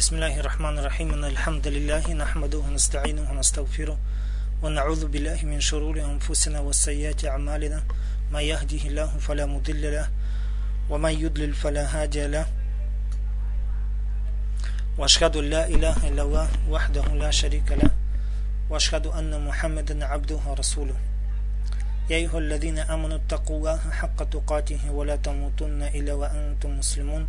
بسم الله الرحمن الرحيم إن الحمد لله نحمده ونستعينه ونستغفره ونعوذ بالله من شرور أنفسنا والسيئات أعمالنا ما يهده الله فلا مضل له ومن يضلل فلا هادي له وأشهد أن لا إله إلا الله وحده لا شريك له وأشهد أن محمدا عبده ورسوله يا أيها الذين آمنوا اتقوا الله حق تقاته ولا تموتن إلا وأنتم مسلمون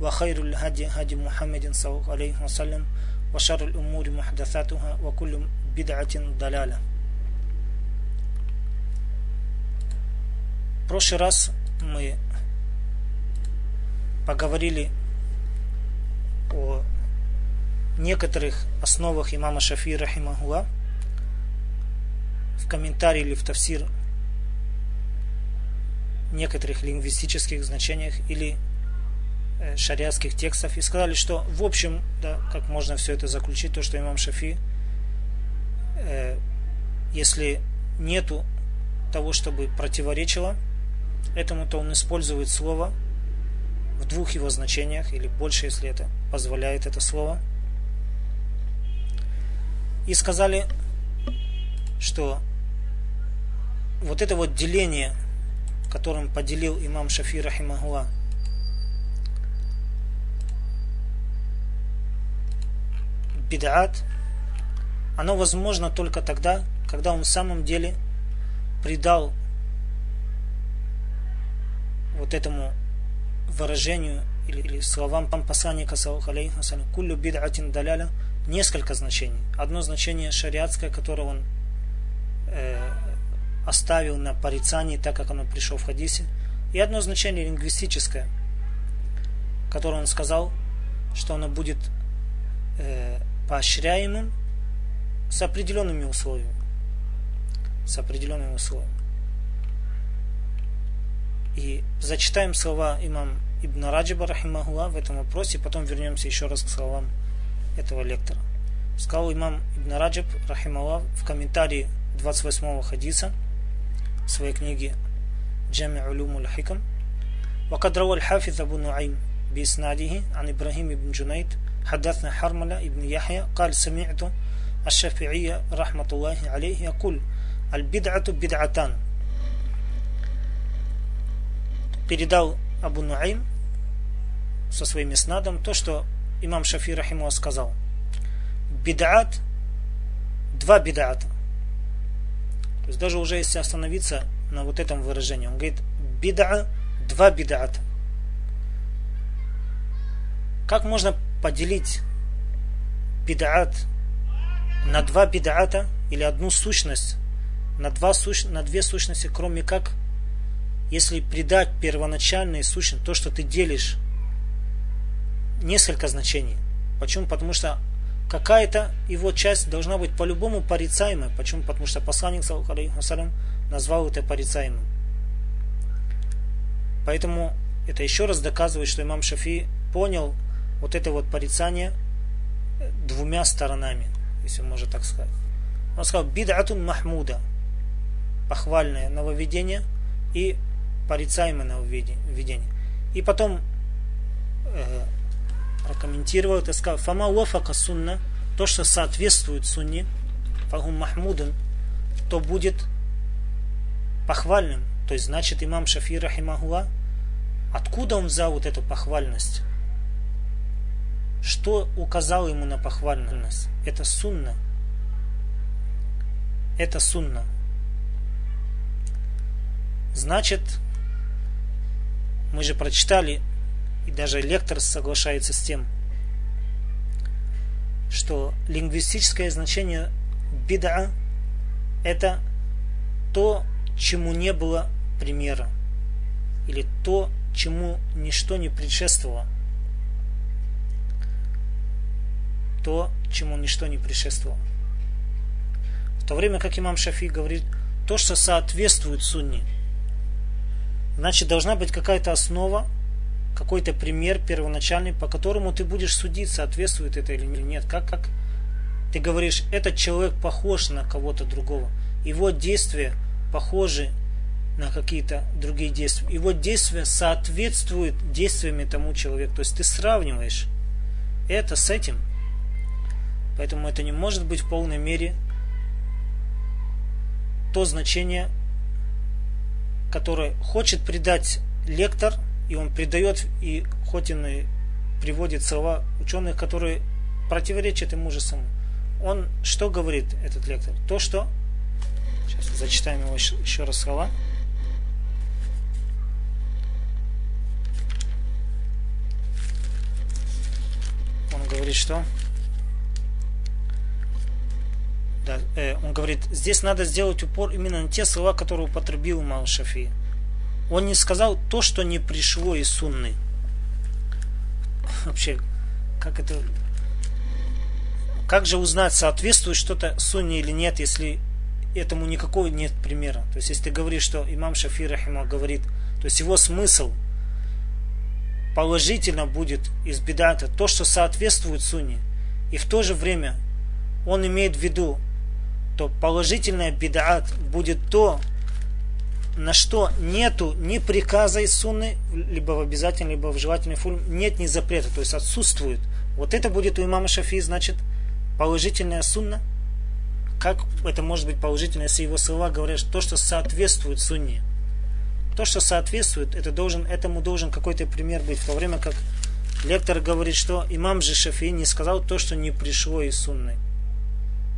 وخير الهدي هدي محمد صلى الله عليه وسلم وشر الأمور محدثاتها وكل بدعة ضلالة В прошлый раз мы поговорили о некоторых основах имама Шафи Рахимахуа в комментарии или в тавсир некоторых лингвистических значениях или э, шариатских текстов и сказали, что в общем, да, как можно все это заключить, то, что имам Шафи, э, если нету того, чтобы противоречило этому, то он использует слово в двух его значениях, или больше, если это позволяет это слово. И сказали, что вот это вот деление, которым поделил имам Шафи Рахимахуа, бид'ат, оно возможно только тогда, когда он в самом деле придал вот этому выражению или, или словам посланника куллю бид'атин даляля несколько значений. Одно значение шариатское, которое он э, оставил на порицании, так как оно пришло в хадисе. И одно значение лингвистическое, которое он сказал, что оно будет э, поощряемым с определенными условиями. С определенными условиями. И зачитаем слова имам Ибн Раджиба Рахимахуа в этом вопросе, потом вернемся еще раз к словам этого лектора. Сказал имам Ибн Раджиб Рахимахуа в комментарии 28-го хадиса в своей книге Джами Улюм Хикам وقد روى الحافظ أبو نعيم بإسناده عن إبراهيم بن جنيد حدثنا حرملة ابن يحيى قال سمعت الشافعية رحمة الله عليه يقول البدعة بدعتان передал Абу Нуайм со своим иснадом то, что имам Шафи Рахимуа сказал. Бидаат, два бидаата. То есть даже уже если остановиться на вот этом выражении, он говорит бида, два бидаата. Как можно поделить бидаат на два бидаата или одну сущность, на, два суч... на две сущности, кроме как если придать первоначальной сущности, то, что ты делишь, несколько значений. Почему? Потому что какая-то его часть должна быть по-любому порицаемой. Почему? Потому что посланник салям, назвал это порицаемым. Поэтому это еще раз доказывает, что имам Шафи понял вот это вот порицание двумя сторонами, если можно так сказать. Он сказал, бид'атун махмуда, похвальное нововведение и порицаемое нововведение. И потом э, прокомментировал это, сказал, фама уафака сунна, то, что соответствует сунне, фагум махмудун, то будет похвальным. То есть, значит, имам Шафи Рахимахуа, откуда он взял вот эту похвальность? Что указал ему на похвальность? Это сунна. Это сунна. Значит, мы же прочитали, и даже лектор соглашается с тем, что лингвистическое значение бида это то, чему не было примера, или то, чему ничто не предшествовало. То, чему ничто не предшествовало. В то время как имам Шафи говорит, то, что соответствует сунне, значит должна быть какая-то основа, какой-то пример первоначальный, по которому ты будешь судить, соответствует это или нет. Как, как ты говоришь, этот человек похож на кого-то другого. Его действия похожи на какие-то другие действия. Его действия соответствуют действиями тому человеку. То есть ты сравниваешь это с этим. Поэтому это не может быть в полной мере то значение, которое хочет придать лектор, и он придает, и хоть он и приводит слова ученых, которые противоречат ему же самому. Он что говорит, этот лектор? То, что... Сейчас зачитаем его еще, еще раз слова. Он говорит, что... Да, э, он говорит, здесь надо сделать упор именно на те слова, которые употребил Имам Шафи. Он не сказал то, что не пришло из сунны. Вообще, как это... Как же узнать, соответствует что-то сунне или нет, если этому никакого нет примера? То есть, если ты говоришь, что имам Шафи Рахима говорит, то есть его смысл положительно будет из бедата то, что соответствует сунне, и в то же время он имеет в виду то положительная бедаат будет то, на что нету ни приказа из сунны, либо в обязательной, либо в желательной форме, нет ни запрета, то есть отсутствует. Вот это будет у имама Шафи, значит, положительная сунна. Как это может быть положительно, если его слова говорят, что то, что соответствует сунне. То, что соответствует, это должен, этому должен какой-то пример быть. В то время как лектор говорит, что имам же Шафи не сказал то, что не пришло из сунны.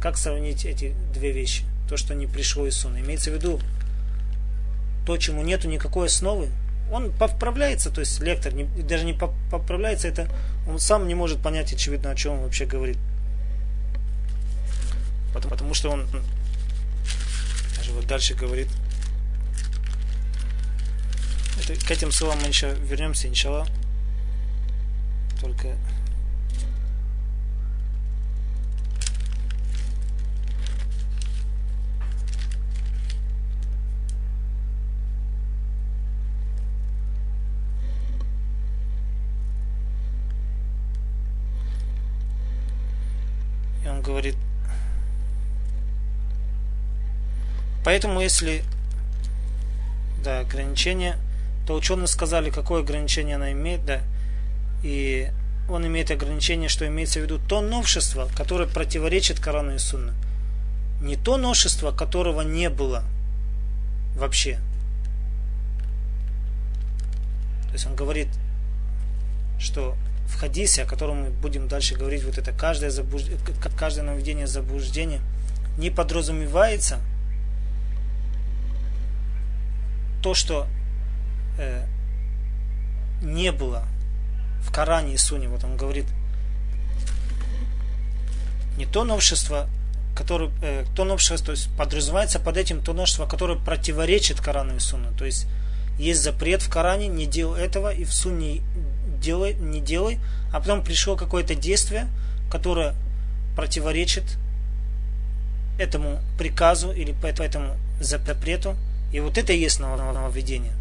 Как сравнить эти две вещи? То, что не пришло из сунны. Имеется в виду, то, чему нету никакой основы, он поправляется, то есть лектор не, даже не поправляется, это он сам не может понять, очевидно, о чем он вообще говорит. Потому, потому что он даже вот дальше говорит. Это, к этим словам мы еще вернемся, иншаллах. Только говорит, поэтому если да, ограничение, то ученые сказали, какое ограничение она имеет, да, и он имеет ограничение, что имеется в виду то новшество, которое противоречит Корану и Сунну. Не то новшество, которого не было вообще. То есть он говорит, что в хадисе, о котором мы будем дальше говорить, вот это каждое, забуж... каждое наведение заблуждения не подразумевается то, что э, не было в Коране и Суне. Вот он говорит, не то новшество, которое, э, то новшество, то есть подразумевается под этим то новшество, которое противоречит Корану и Сунну. То есть есть запрет в Коране, не делай этого, и в Сунне делай, не делай, а потом пришло какое-то действие, которое противоречит этому приказу или этому запрету. И вот это и есть нововведение.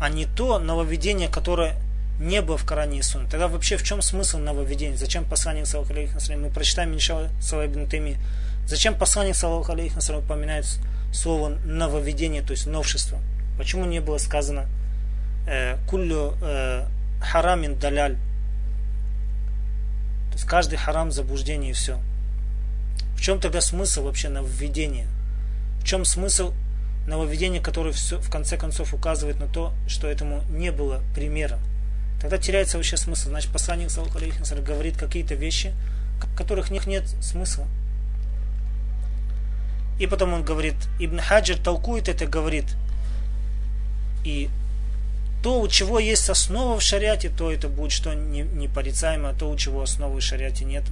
А не то нововведение, которое не было в Коране и Сунне. Тогда вообще в чем смысл нововведения? Зачем посланник Саллаху мы прочитаем Иншалла Салабин. Зачем посланник Саллаху упоминает слово нововведение, то есть новшество? Почему не было сказано э, куллю э, харамин даляль. То есть каждый харам заблуждение и все. В чем тогда смысл вообще нововведения? В чем смысл нововведения, которое все, в конце концов указывает на то, что этому не было примера? Тогда теряется вообще смысл. Значит, посланник Саллаху говорит какие-то вещи, которых них нет смысла. И потом он говорит, Ибн Хаджир толкует это, говорит, и то, у чего есть основа в шариате, то это будет что не, непорицаемо, а то, у чего основы в шариате нет,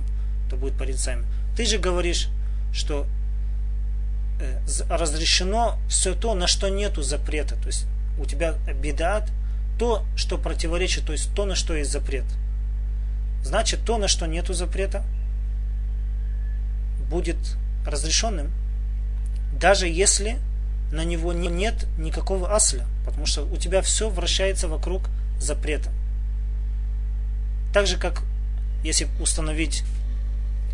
то будет порицаемо. Ты же говоришь, что э, разрешено все то, на что нету запрета. То есть у тебя бедат, то, что противоречит, то есть то, на что есть запрет. Значит, то, на что нету запрета, будет разрешенным, даже если на него нет никакого асля, потому что у тебя все вращается вокруг запрета. Так же, как если установить,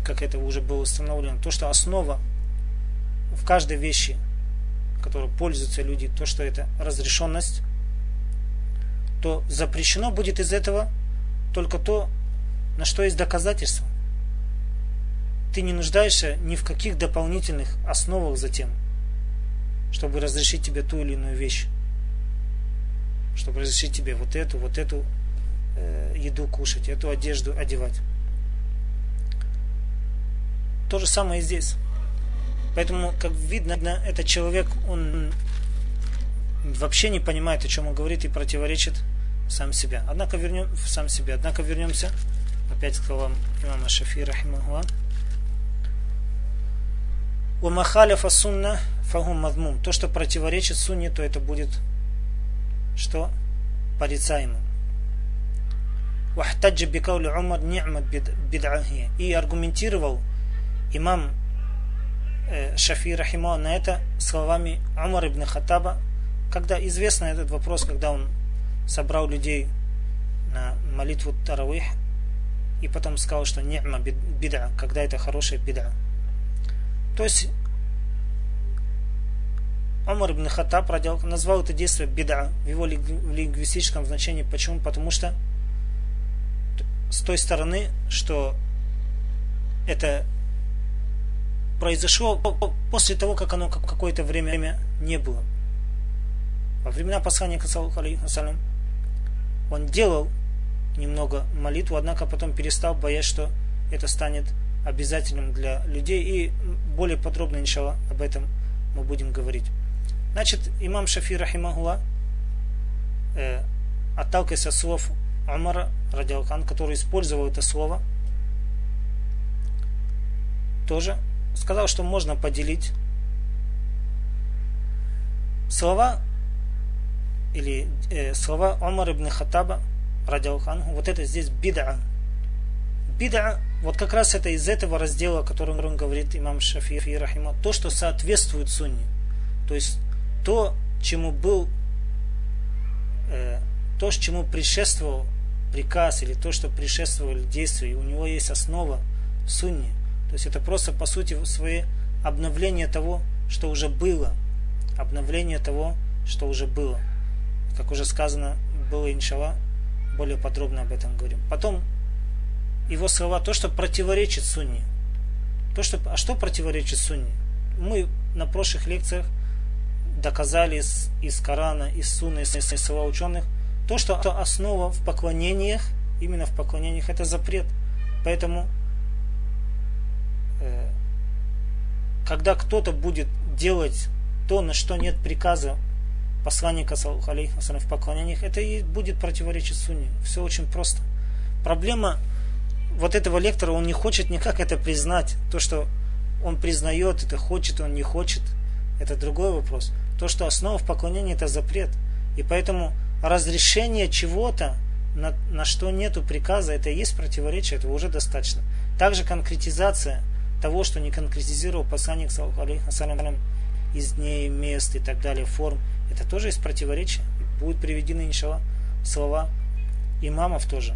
как это уже было установлено, то, что основа в каждой вещи, которой пользуются люди, то, что это разрешенность, то запрещено будет из этого только то, на что есть доказательства. Ты не нуждаешься ни в каких дополнительных основах затем, чтобы разрешить тебе ту или иную вещь. Чтобы разрешить тебе вот эту, вот эту э, еду кушать, эту одежду одевать. То же самое и здесь. Поэтому, как видно, этот человек, он вообще не понимает, о чем он говорит и противоречит сам себя. Однако вернем сам себе. Однако вернемся опять к словам имама Шафи рахимахуа. Умахаляфа сунна фагум мадмум. То, что противоречит сунне, то это будет что? Порицаемым. Вахтаджи бикаули Умар ни'мат бид'ахия. И аргументировал имам э, Шафи Рахима на это словами Умар ибн Хаттаба, когда известно этот вопрос, когда он собрал людей на молитву Таравих и потом сказал, что ни'ма бид'a, когда это хорошая бид'a. То есть Умар ибн Хаттаб назвал это действие бид'a в его лингвистическом значении. Почему? Потому что с той стороны, что это произошло после того, как оно какое-то время не было. Во времена посланника, салям, он делал немного молитву, однако потом перестал, боясь, что это станет обязательным для людей. И более подробно, иншалла, об этом мы будем говорить. Значит, имам Шафи Рахимахула, э, отталкиваясь от слов Умара, Радиалхан, который использовал это слово, тоже сказал, что можно поделить слова или э, слова Умар ибн Хаттаба, радиалханху, вот это здесь бид'a. Бид'a, вот как раз это из этого раздела, о котором говорит имам Шафи Рахима, то, что соответствует сунне. То есть то, чему был, э, то, чему предшествовал приказ, или то, что предшествовали действия, и у него есть основа в сунне. То есть это просто, по сути, свое обновление того, что уже было. Обновление того, что уже было как уже сказано было иншалла, более подробно об этом говорим. Потом его слова, то, что противоречит сунне. То, что, а что противоречит сунне? Мы на прошлых лекциях доказали из, из Корана, из Сунны, из, из слова ученых, то, что основа в поклонениях, именно в поклонениях, это запрет. Поэтому, э, когда кто-то будет делать то, на что нет приказа посланника в поклонениях, это и будет противоречить сунне. Все очень просто. Проблема вот этого лектора, он не хочет никак это признать. То, что он признает, это хочет, он не хочет, это другой вопрос. То, что основа в поклонении, это запрет. И поэтому разрешение чего-то, на, на что нету приказа, это и есть противоречие, этого уже достаточно. Также конкретизация того, что не конкретизировал посланник из дней, мест и так далее, форм – это тоже есть противоречие. Будут приведены, иншалла, слова имамов тоже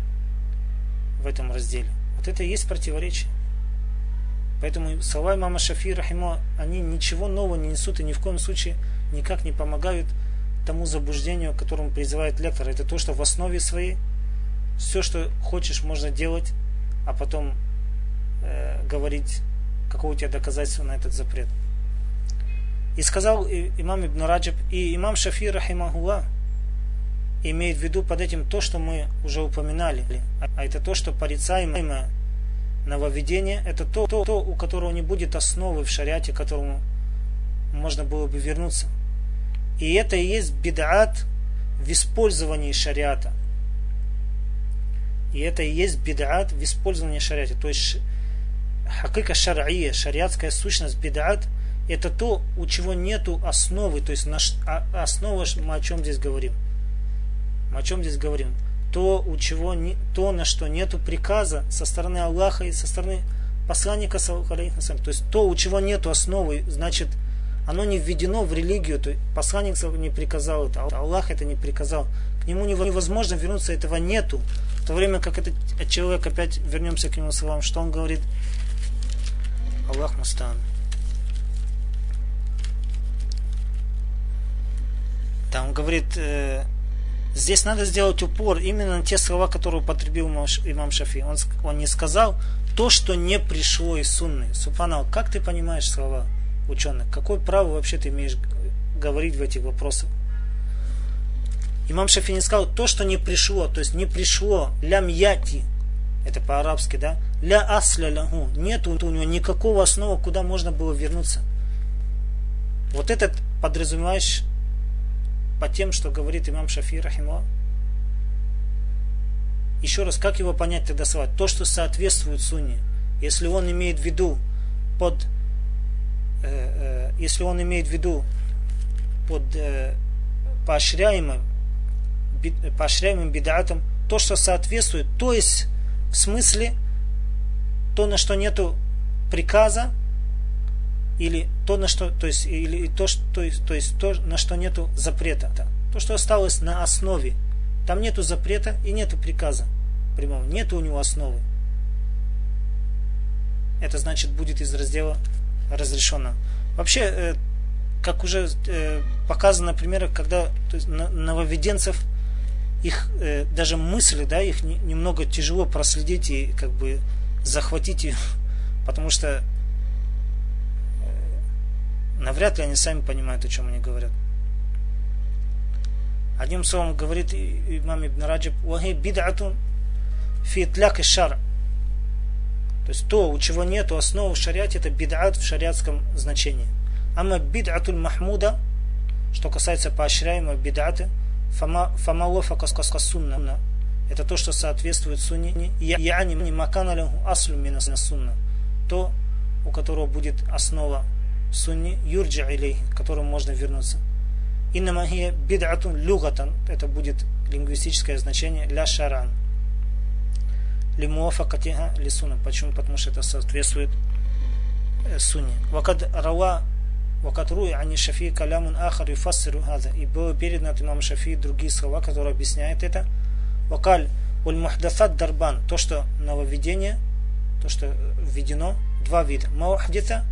в этом разделе. Вот это и есть противоречие. Поэтому слова имама Шафи, рахимо, они ничего нового не несут и ни в коем случае никак не помогают тому заблуждению, к которому призывает лектор. Это то, что в основе своей все, что хочешь, можно делать, а потом э, говорить, какое у тебя доказательство на этот запрет. И сказал имам Ибн Раджаб, и имам Шафи, рахимахула, имеет в виду под этим то, что мы уже упоминали. А это то, что порицаемое нововведение, это то, то, то, у которого не будет основы в шариате, к которому можно было бы вернуться. И это и есть бедат в использовании шариата. И это и есть бедат в использовании шариата. То есть хакика шар'ия, шариатская сущность бедат – это то, у чего нету основы, то есть наш, а, основа, мы о чем здесь говорим? Мы о чем здесь говорим? То, у чего не, то, на что нету приказа со стороны Аллаха и со стороны посланника, то есть то, у чего нет основы, значит, оно не введено в религию, то посланник не приказал это, Аллах это не приказал. К нему невозможно вернуться, этого нету. В то время как этот человек, опять вернемся к нему словам, что он говорит, Аллах Мустан. Да, он говорит, э, здесь надо сделать упор именно на те слова, которые употребил имам Шафи. Он, он не сказал то, что не пришло из сунны. Субханал, как ты понимаешь слова ученых? Какое право вообще ты имеешь говорить в этих вопросах? Имам Шафи не сказал то, что не пришло, то есть не пришло лям яти, это по-арабски, да, ля асля лягу, нет у него никакого основы, куда можно было вернуться. Вот этот подразумеваешь по тем, что говорит имам Шафи Рахима. Еще раз, как его понять тогда слова? То, что соответствует сунне. Если он имеет в виду под если он имеет в виду под э, поощряемым поощряемым бидатом то, что соответствует, то есть в смысле то, на что нету приказа, или то, на что, то есть, или то, что, то есть, то, есть то, на что нету запрета. То, что осталось на основе. Там нету запрета и нету приказа прямого. Нету у него основы. Это значит будет из раздела разрешено. Вообще, э, как уже э, показано на примерах, когда то есть, нововведенцев их э, даже мысли, да, их немного тяжело проследить и как бы захватить их, потому что навряд ли они сами понимают, о чем они говорят. Одним словом говорит имам Ибн Раджаб, «وهي بدعة في إطلاق الشرع». То есть то, у чего нету основы в шариате, это бид'ат в шариатском значении. أما البدعة المحمودة, что касается поощряемого бид'аты, فما وافق السنة, это то, что соответствует сунне, яни макана лаху аслю мина сунна, то, у которого будет основа сунни юрджа илей, к которому можно вернуться. Инна хия бид'атун люгатан, это будет лингвистическое значение ля шаран. Лимуафакатиха ли сунна. Почему? Потому что это соответствует э, сунне. Вакад рава Вакад руи ани шафи калямун ахар юфассиру хаза. И было передано от имама Шафи другие слова, которые объясняют это. Вакаль уль мухдасат дарбан. То, что нововведение, то, что введено, два вида. Маухдита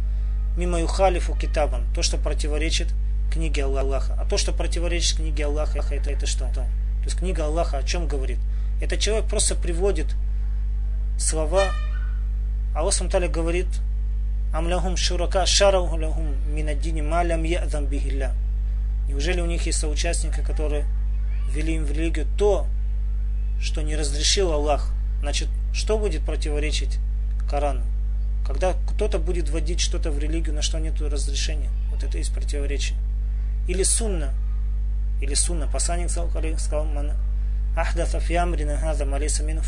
мимо юхалифу китабан, то, что противоречит книге Аллаха. А то, что противоречит книге Аллаха, это, это что? То есть книга Аллаха о чем говорит? Этот человек просто приводит слова, Аллах Сумталя говорит, Амляхум шурака шараху лахум минаддини малям ядам бихилля. Неужели у них есть соучастники, которые ввели им в религию то, что не разрешил Аллах? Значит, что будет противоречить Корану? Когда кто-то будет вводить что-то в религию, на что нет разрешения, вот это есть противоречие. Или сунна, или сунна, посланник сказал, ман ахдатha фиамрина хаза малиса мину.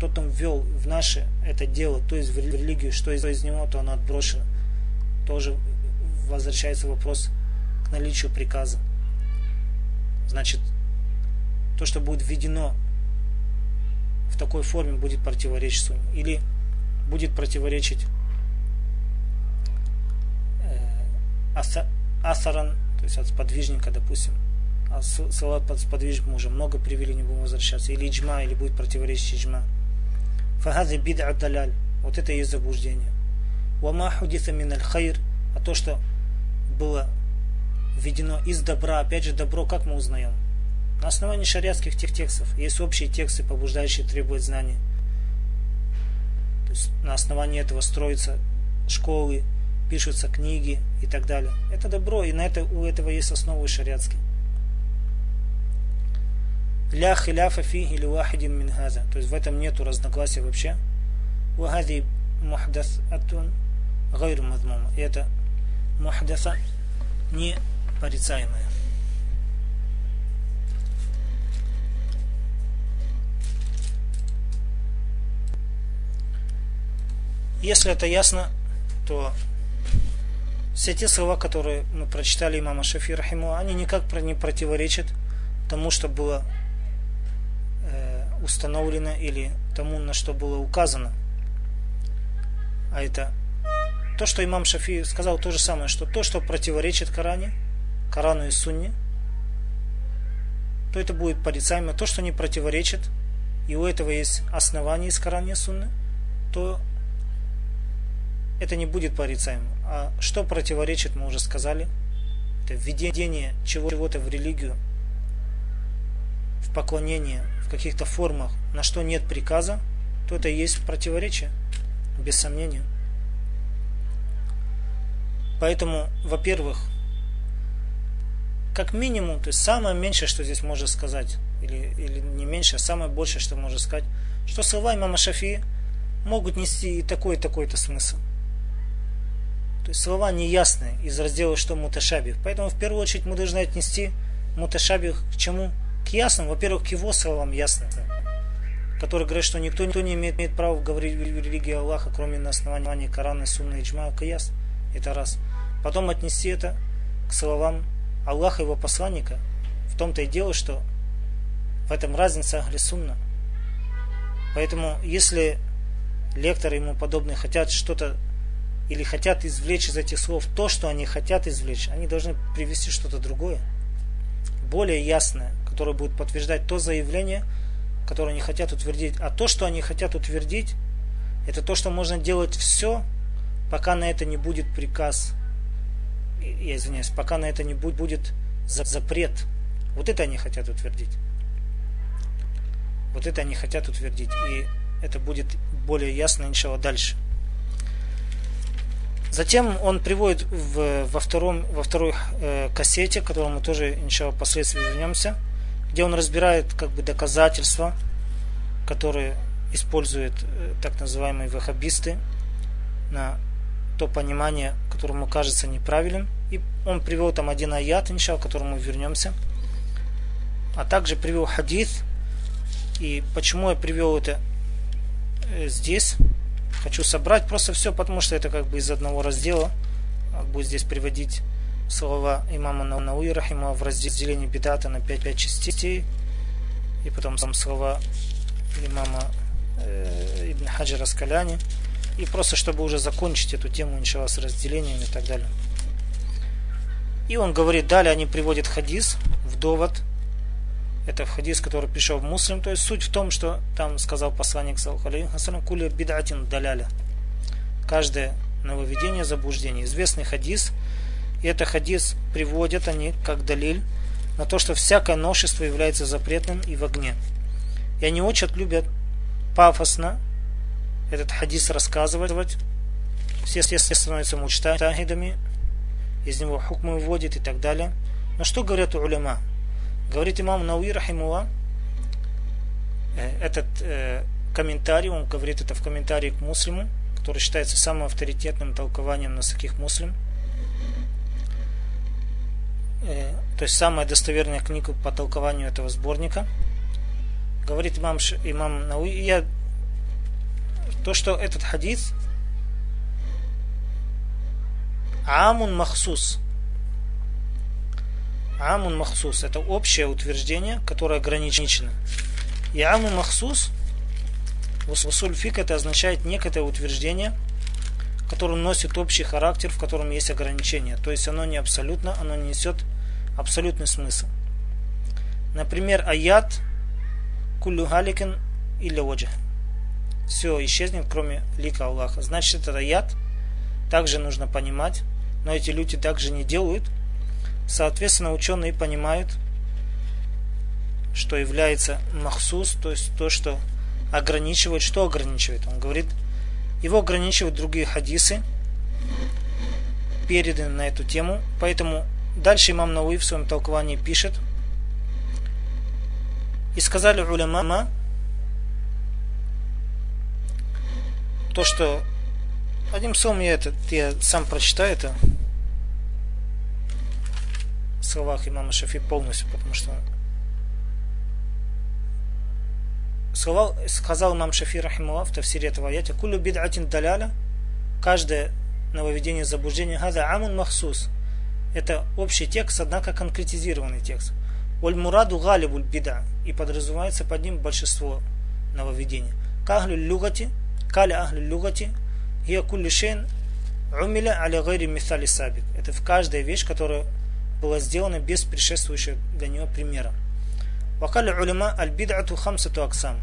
Тот он ввел в наше это дело, то есть в религию, что из, из него, то оно отброшено. Тоже возвращается вопрос к наличию приказа. Значит, то, что будет введено в такой форме, будет противоречить сунне. Или будет противоречить э, асаран, то есть от сподвижника, допустим, а слова под сподвижником уже много привели, не будем возвращаться, или иджма, или будет противоречить иджма. Фагази бид'a даляль, вот это есть заблуждение. Вама худиса мин хайр, а то, что было введено из добра, опять же, добро, как мы узнаем? На основании шариатских тех текстов. Есть общие тексты, побуждающие требовать знаний. То есть на основании этого строятся школы, пишутся книги и так далее. Это добро, и на это, у этого есть основы шариатские. Ля хиляфа фи или вахидин мин хаза. То есть в этом нету разногласия вообще. Вахади мухдасатун гайру мадмума. И это мухдаса не порицаемое. Если это ясно, то все те слова, которые мы прочитали имама Шафи Рахиму, они никак не противоречат тому, что было установлено или тому, на что было указано. А это то, что имам Шафи сказал то же самое, что то, что противоречит Коране, Корану и Сунне, то это будет порицаемо. То, что не противоречит, и у этого есть основания из Корана и Сунны, то это не будет порицаемо. А что противоречит, мы уже сказали, это введение чего-то в религию, в поклонение, в каких-то формах, на что нет приказа, то это и есть противоречие, без сомнения. Поэтому, во-первых, как минимум, то есть самое меньшее, что здесь можно сказать, или, или не меньше, а самое большее, что можно сказать, что слова имама Шафи могут нести и такой, и такой-то смысл. То есть слова неясные из раздела что муташабих. Поэтому в первую очередь мы должны отнести муташабих к чему? К ясным. Во-первых, к его словам ясным. Который говорит, что никто, никто не имеет, имеет права говорить в религии Аллаха, кроме на основании Корана, Сунна и Джма, Каяс. Это раз. Потом отнести это к словам Аллаха его посланника. В том-то и дело, что в этом разница Ахли Сунна. Поэтому, если лекторы ему подобные хотят что-то или хотят извлечь из этих слов то, что они хотят извлечь, они должны привести что-то другое, более ясное, которое будет подтверждать то заявление, которое они хотят утвердить. А то, что они хотят утвердить, это то, что можно делать все, пока на это не будет приказ, я извиняюсь, пока на это не будет запрет. Вот это они хотят утвердить. Вот это они хотят утвердить. И это будет более ясно, иншалла, дальше. Затем он приводит в, во, втором, во второй э, кассете, к которому тоже, иншалла, впоследствии вернемся, где он разбирает как бы доказательства, которые используют э, так называемые ваххабисты на то понимание, которому кажется неправильным. И он привел там один аят, иншалла, к которому мы вернемся. А также привел хадис. И почему я привел это э, здесь? хочу собрать просто все, потому что это как бы из одного раздела. Буду здесь приводить слова имама Науи Рахима в разделении бедата на 5-5 частей. И потом сам слова имама э, Ибн Хаджира Скаляни. И просто чтобы уже закончить эту тему, иншалла, с разделениями и так далее. И он говорит, далее они приводят хадис в довод – это хадис, который пришел в муслим. То есть суть в том, что там сказал посланник Салхалейхасалам, кули бидатин даляля. Каждое нововведение, заблуждение. Известный хадис. И это хадис приводят они как далиль на то, что всякое ношество является запретным и в огне. И они очень любят пафосно этот хадис рассказывать. Все, все становятся мучтахидами, из него хукмы вводят и так далее. Но что говорят уляма? Говорит имам Науи Рахимуа, э, этот э, комментарий, он говорит это в комментарии к муслиму, который считается самым авторитетным толкованием на таких муслим. Э, то есть самая достоверная книга по толкованию этого сборника. Говорит имам, имам Науи, я, то, что этот хадис Амун Махсус Амун махсус – это общее утверждение, которое ограничено. И амун махсус в усуль фик это означает некое утверждение, которое носит общий характер, в котором есть ограничение. То есть оно не абсолютно, оно не несет абсолютный смысл. Например, аят кулю галикен или оджа. Все исчезнет, кроме лика Аллаха. Значит, это аят также нужно понимать, но эти люди также не делают – Соответственно, ученые понимают, что является махсус, то есть то, что ограничивает. Что ограничивает? Он говорит, его ограничивают другие хадисы, переданы на эту тему. Поэтому дальше имам Науи в своем толковании пишет, и сказали уляма, то, что одним словом я это я сам прочитаю это словах имама Шафи полностью, потому что сказал, сказал имам Шафи Рахимулlah в тафсире этого аята «Кулю бид'атин даляля» каждое нововведение заблуждения «Хаза амун махсус» это общий текст, однако конкретизированный текст «Валь мураду галибуль бида» и подразумевается под ним большинство нововведений «Кахлю люгати» «Кали ахлю люгати» Хия кулли шейн умиля аля гайри мисали сабик. Это в каждая вещь, которая была сделана без предшествующего для нее примера. Вакали улима аль-бид'ату хамсату аксам.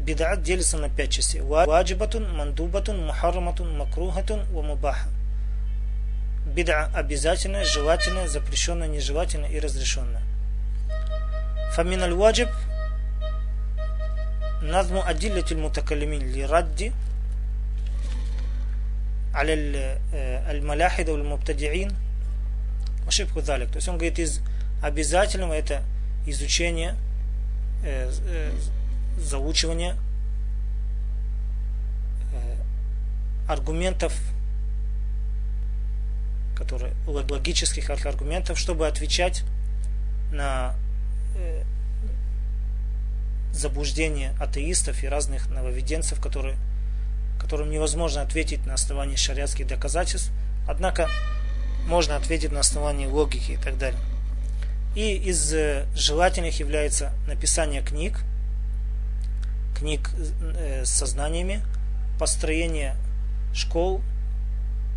Бид'ат делится на пять частей. Ваджибатун, мандубатун, мухарраматун, макрухатун, ва мубаха. Бид'a обязательная, желательная, запрещенная, нежелательная и разрешенная. فمن الواجب نظم أدلة المتكلمين لرد على الملاحدة والمبتدعين وشبه ذلك. То есть он говорит, из обязательного это изучение, э, э, заучивание э, аргументов, которые, логических аргументов, чтобы отвечать на э, заблуждение атеистов и разных нововеденцев, которые, которым невозможно ответить на основании шариатских доказательств, однако можно ответить на основании логики и так далее. И из э, желательных является написание книг, книг э, с сознаниями, построение школ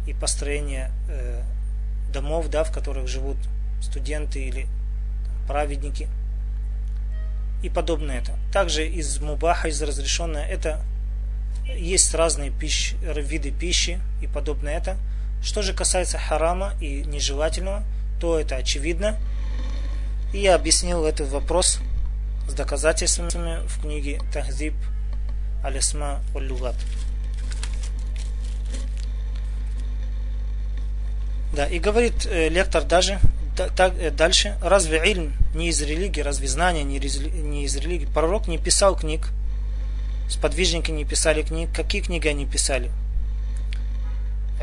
и построение э, домов, да, в которых живут студенты или праведники и подобное это. Также из мубаха, из разрешенного это есть разные пищ, виды пищи и подобное это. Что же касается харама и нежелательного, то это очевидно – и я объяснил этот вопрос с доказательствами в книге Тахзиб Алисма Улюгат. Да, и говорит э, лектор даже так, э, дальше, разве ильм не из религии, разве знание не из, религии? Пророк не писал книг, сподвижники не писали книг. Какие книги они писали?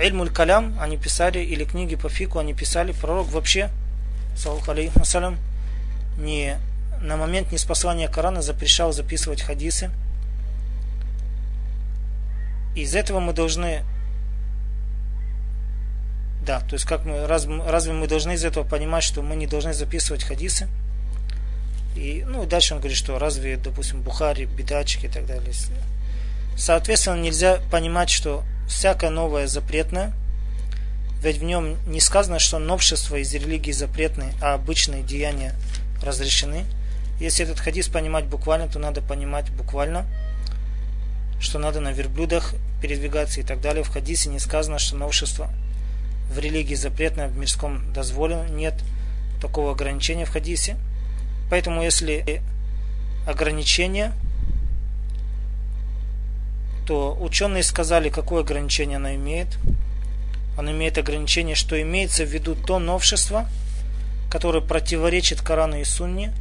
Ильмуль калям они писали, или книги по фику они писали. Пророк вообще, саллаху алейхи не, на момент неспослания Корана запрещал записывать хадисы. Из этого мы должны да, то есть как мы, раз, разве мы должны из этого понимать, что мы не должны записывать хадисы? И, ну, и дальше он говорит, что разве, допустим, Бухари, бедачки и так далее. Соответственно, нельзя понимать, что всякое новое запретное, ведь в нем не сказано, что новшество из религии запретные, а обычные деяния разрешены. Если этот хадис понимать буквально, то надо понимать буквально, что надо на верблюдах передвигаться и так далее. В хадисе не сказано, что новшество в религии запретно, в мирском дозволено. Нет такого ограничения в хадисе. Поэтому если ограничение, то ученые сказали, какое ограничение оно имеет. Оно имеет ограничение, что имеется в виду то новшество – которое противоречит Корану и Сунне,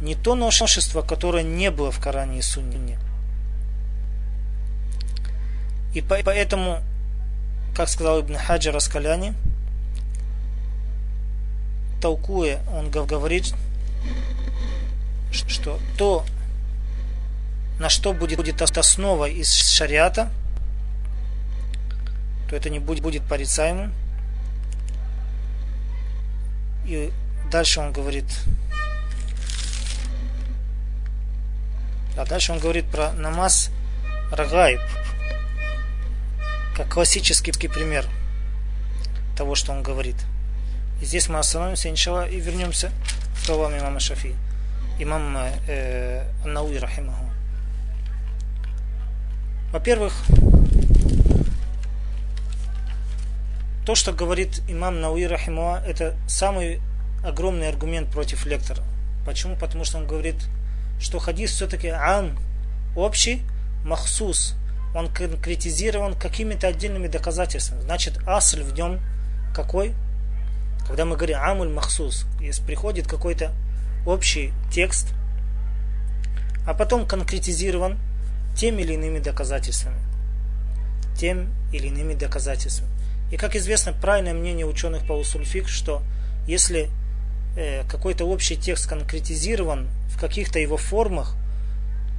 не то новшество, которое не было в Коране и Сунне. И поэтому, как сказал Ибн Хаджар Раскаляни, толкуя, он говорит, что то, на что будет, будет основа из шариата, то это не будет, будет порицаемым. И дальше он говорит, а дальше он говорит про намаз рагайб, как классический пример того, что он говорит. И здесь мы остановимся, иншалла, и вернемся к словам имама Шафи, имама э, Науи Рахимаху. Во-первых, то, что говорит имам Науи Рахимуа, это самый огромный аргумент против лектора. Почему? Потому что он говорит, что хадис все-таки ам, общий, махсус, он конкретизирован какими-то отдельными доказательствами. Значит, асль в нем какой? Когда мы говорим амуль махсус, если приходит какой-то общий текст, а потом конкретизирован теми или иными доказательствами. Тем или иными доказательствами. И как известно, правильное мнение ученых по усульфик, что если Э, какой-то общий текст конкретизирован в каких-то его формах,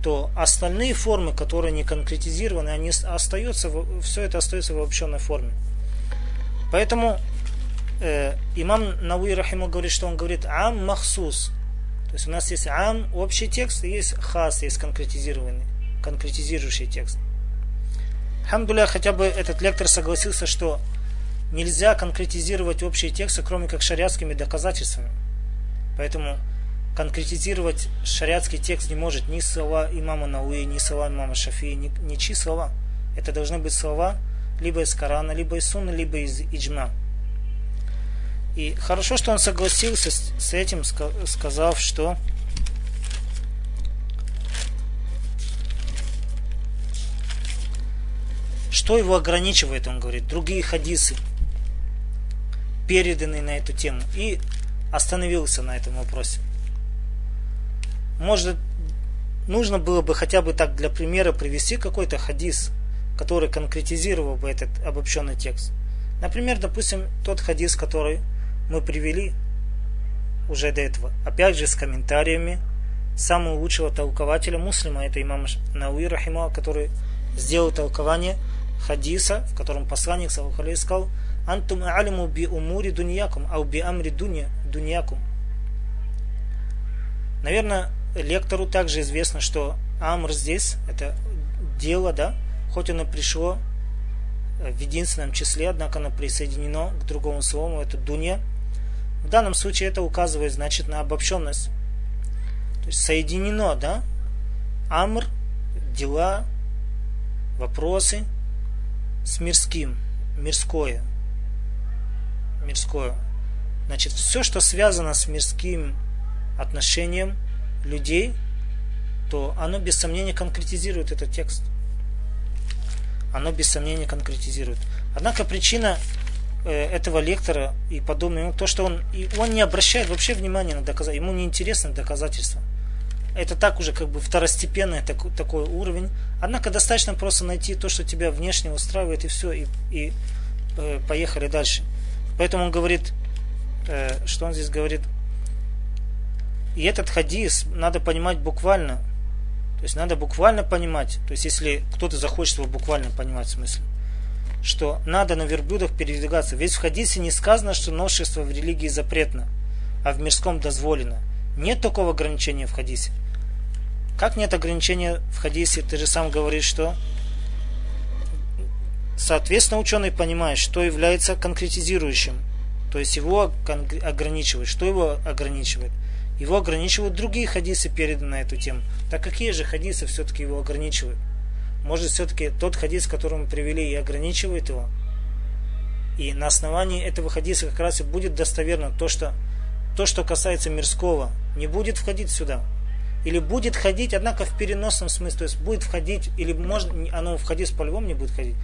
то остальные формы, которые не конкретизированы, они остаются, все это остается в обобщенной форме. Поэтому э, имам Науи Рахиму говорит, что он говорит ам махсус. То есть у нас есть ам, общий текст, и есть хас, есть конкретизированный, конкретизирующий текст. Хамдуля хотя бы этот лектор согласился, что нельзя конкретизировать общие тексты, кроме как шариатскими доказательствами. Поэтому конкретизировать шариатский текст не может ни слова имама Науи, ни слова имама Шафии, ни, ни чьи слова. Это должны быть слова либо из Корана, либо из Сунны, либо из Иджма. И хорошо, что он согласился с, с этим, сказав, что что его ограничивает, он говорит, другие хадисы, переданные на эту тему. И остановился на этом вопросе. Может, нужно было бы хотя бы так для примера привести какой-то хадис, который конкретизировал бы этот обобщенный текст. Например, допустим, тот хадис, который мы привели уже до этого. Опять же с комментариями самого лучшего толкователя муслима, это имам Науи Рахима, который сделал толкование хадиса, в котором посланник Саллаху сказал «Антум алиму би умури дуньякум, ау би амри дуньякум». Наверное, лектору также известно, что амр здесь это дело, да, хоть оно пришло в единственном числе, однако оно присоединено к другому слову, это дуня. В данном случае это указывает, значит, на обобщенность. То есть соединено, да, амр, дела, вопросы с мирским, мирское, мирское. Значит, все, что связано с мирским отношением людей, то оно без сомнения конкретизирует этот текст. Оно без сомнения конкретизирует. Однако причина э, этого лектора и подобного, то, что он, и он не обращает вообще внимания на доказательства, ему не интересно доказательства. Это так уже как бы второстепенный такой, такой уровень. Однако достаточно просто найти то, что тебя внешне устраивает, и все, и, и э, поехали дальше. Поэтому он говорит, э, что он здесь говорит, и этот хадис надо понимать буквально. То есть надо буквально понимать. То есть если кто-то захочет его буквально понимать в смысле. Что надо на верблюдах передвигаться. Ведь в хадисе не сказано, что ношество в религии запретно, а в мирском дозволено. Нет такого ограничения в хадисе. Как нет ограничения в хадисе? Ты же сам говоришь, что соответственно ученый понимает, что является конкретизирующим. То есть его ограничивает. Что его ограничивает? Его ограничивают другие хадисы, переданные на эту тему. Так какие же хадисы все-таки его ограничивают? Может, все-таки тот хадис, который мы привели, и ограничивает его? И на основании этого хадиса как раз и будет достоверно то, что то, что касается мирского, не будет входить сюда. Или будет ходить, однако в переносном смысле, то есть будет входить, или может, оно в хадис по-любому не будет ходить,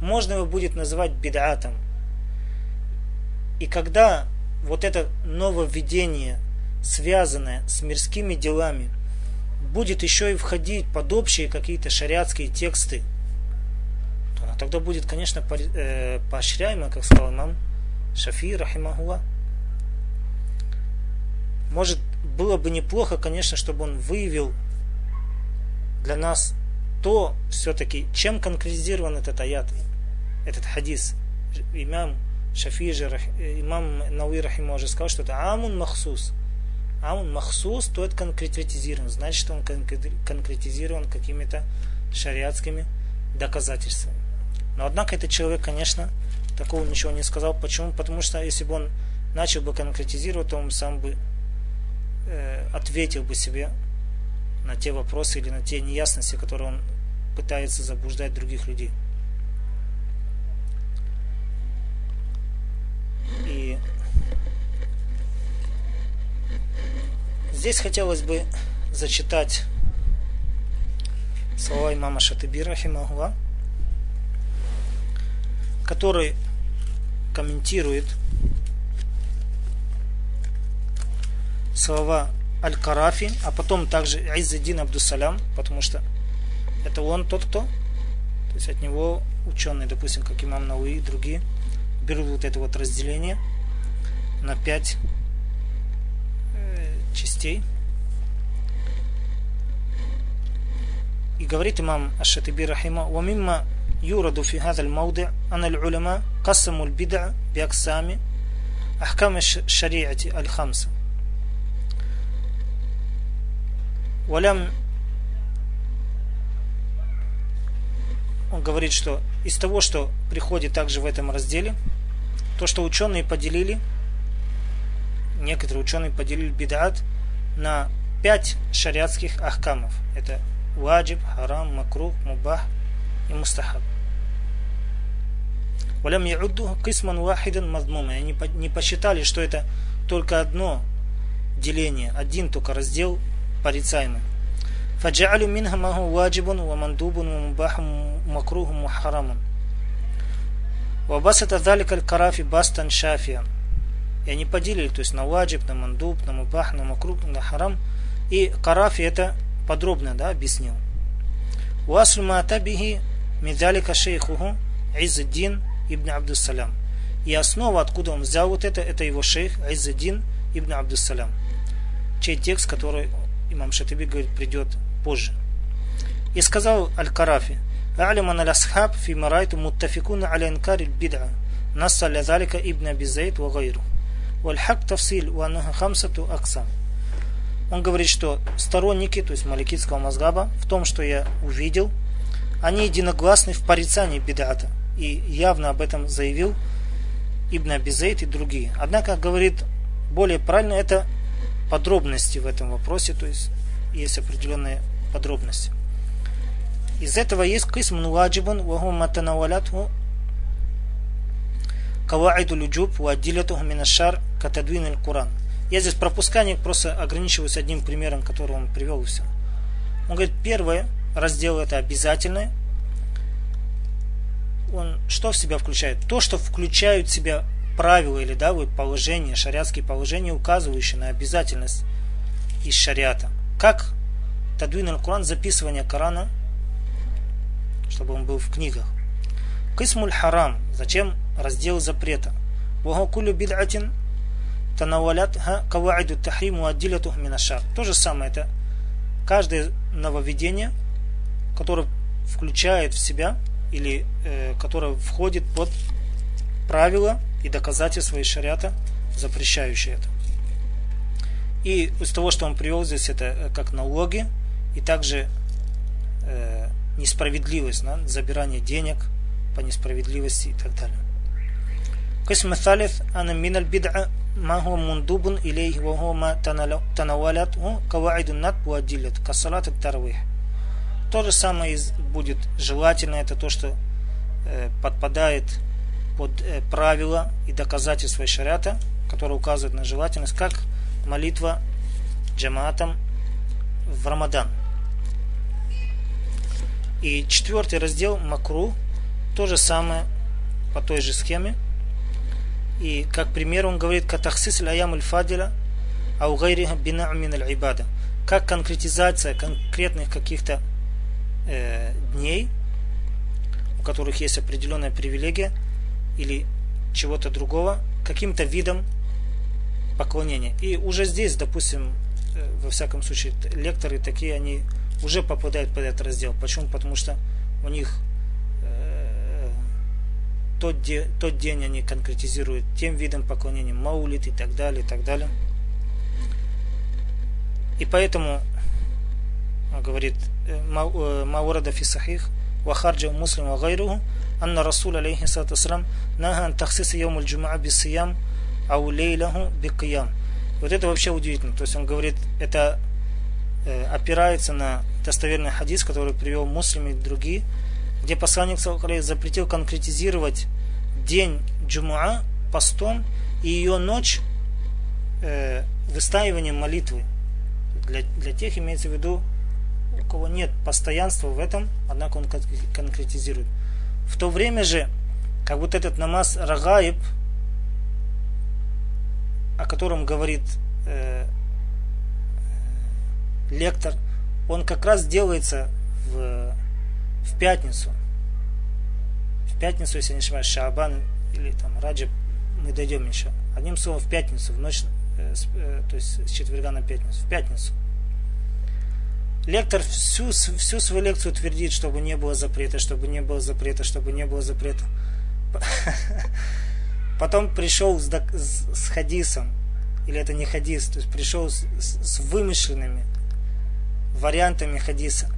можно его будет называть бедатом. И когда вот это нововведение связанное с мирскими делами, будет еще и входить под общие какие-то шариатские тексты, то она тогда будет, конечно, э, поощряема, как сказал имам Шафи, рахимахуа. Может, было бы неплохо, конечно, чтобы он выявил для нас то, все-таки, чем конкретизирован этот аят, этот хадис. Имам Шафи же, имам Науи Рахима уже сказал, что это амун махсус – а он махсус, то это конкретизирован. Значит, он конкретизирован какими-то шариатскими доказательствами. Но однако этот человек, конечно, такого ничего не сказал. Почему? Потому что если бы он начал бы конкретизировать, то он сам бы э, ответил бы себе на те вопросы или на те неясности, которые он пытается заблуждать других людей. И Здесь хотелось бы зачитать слова имама Шатыби Рахимахуа, который комментирует слова Аль-Карафи, а потом также Айзадин Абдусалям, потому что это он тот, кто, то есть от него ученые, допустим, как имам Науи и другие, берут вот это вот разделение на пять частей. И говорит имам Аш-Шатиби Рахима, ومما يورد في هذا الموضع أن العلماء قسموا البدع بأقسام أحكام الشريعة الخمسة ولم он говорит, что из того, что приходит также в этом разделе, то, что ученые поделили, некоторые ученые поделили бидат на пять шариатских ахкамов. Это ваджиб, харам, макрух, мубах и мустахаб. Валям яудду кисман вахидан мадмума. Они не посчитали, что это только одно деление, один только раздел порицаемый. Фаджалю минха маху ваджибун, ва мандубун, ва Мухарамун. макрухум, ва харамун. Ва басата далика карафи бастан шафиан. И они поделили, то есть на ваджиб, на мандуб, на мубах, на макрух, на харам. И Карафи это подробно да, объяснил. وأصل ما أتى به من ذلك شيخه عز الدين ибн Абдуссалям. И основа, откуда он взял вот это, это его шейх Айзадин ибн Абдуссалям. Чей текст, который имам Шатиби говорит, придет позже. И сказал Аль-Карафи, أعلم أن الأصحاب فيما رأيت متفقون على إنكار البدعة نص على ذلك ابن أبي زيد وغيره Вальхак тавсиль ваннаха хамсату аксам. Он говорит, что сторонники, то есть маликитского мазгаба, в том, что я увидел, они единогласны в порицании бедата. И явно об этом заявил Ибн Абизейд и другие. Однако, говорит, более правильно это подробности в этом вопросе, то есть есть определенные подробности. Из этого есть кисм нуаджибун ваху матанавалятху каваиду люджуб ва аддилятуху минашар катадвин куран я здесь пропускание просто ограничиваюсь одним примером, который он привел и все. Он говорит, первое раздел это обязательное. Он что в себя включает? То, что включают в себя правила или да, вот положения, шариатские положения, указывающие на обязательность из шариата. Как Тадвин аль-Куран, записывание Корана, чтобы он был в книгах. Кисмуль харам. Зачем раздел запрета? Вахакулю бид'атин танавалятха каваиду тахриму аддиляту минашар. То же самое, это каждое нововведение, которое включает в себя или э, которое входит под правила и доказательства из шариата, запрещающие это. И из того, что он привел здесь, это э, как налоги и также э, несправедливость, да, забирание денег по несправедливости и так далее. قسم الثالث أنا من البدعة ما هو مندوب إليه وهو ما تناولته قواعد النطب وأدلة كصلاة التراويح то же самое будет желательно, это то, что э, подпадает под э, правила и доказательства шариата, которые указывают на желательность, как молитва джамаатам в Рамадан. И четвертый раздел Макру, то же самое по той же схеме, и как пример он говорит катахсис аям аль фадила ау гайриха бина мин аль ибада. Как конкретизация конкретных каких-то э, дней, у которых есть определенная привилегия или чего-то другого, каким-то видом поклонения. И уже здесь, допустим, э, во всяком случае, лекторы такие, они уже попадают под этот раздел. Почему? Потому что у них тот, де, тот день они конкретизируют тем видом поклонения, маулит и так далее, и так далее. И поэтому, говорит, Маурада фи сахих, вахарджа муслим вагайруху, анна Расул алейхи салату салам, наха ан тахсиса йомуль джумаа бисиям, ау лейлаху бикиям. Вот это вообще удивительно. То есть он говорит, это э, опирается на достоверный хадис, который привел муслим и другие, где посланник запретил конкретизировать день джумуа постом и ее ночь э, выстаиванием молитвы. Для, для тех имеется в виду, у кого нет постоянства в этом, однако он конкретизирует. В то время же, как вот этот намаз рагаиб, о котором говорит э, лектор, он как раз делается в в пятницу. В пятницу, если не ошибаюсь, Шабан или там Раджаб, мы дойдем еще. Одним словом, в пятницу, в ночь, э, э, то есть с четверга на пятницу, в пятницу. Лектор всю, всю свою лекцию твердит, чтобы не было запрета, чтобы не было запрета, чтобы не было запрета. Потом пришел с, с хадисом, или это не хадис, то есть пришел с, с вымышленными вариантами хадиса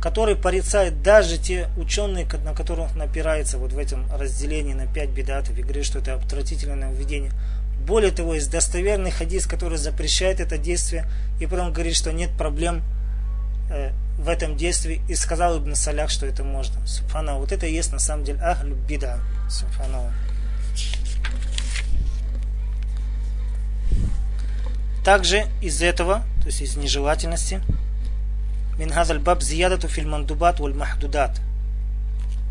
который порицает даже те ученые, на которых напирается вот в этом разделении на пять бедатов и говорит, что это отвратительное нововведение. Более того, есть достоверный хадис, который запрещает это действие, и потом говорит, что нет проблем э, в этом действии, и сказал Ибн Салях, что это можно. Субхана, вот это и есть на самом деле ахлю бида. Субхана. Также из этого, то есть из нежелательности, Минхазаль баб зиядату фильмандубат валь махдудат.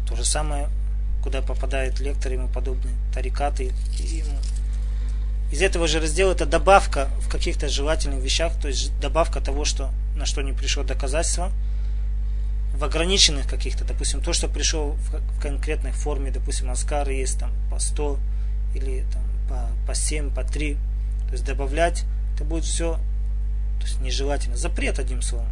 То же самое, куда попадают лекторы ему подобные, тарикаты из этого же раздела это добавка в каких-то желательных вещах, то есть добавка того, что, на что не пришло доказательство, в ограниченных каких-то, допустим, то, что пришло в, конкретной форме, допустим, аскар есть там по 100 или там по, по 7, по 3, то есть добавлять, это будет все то есть нежелательно. Запрет, одним словом.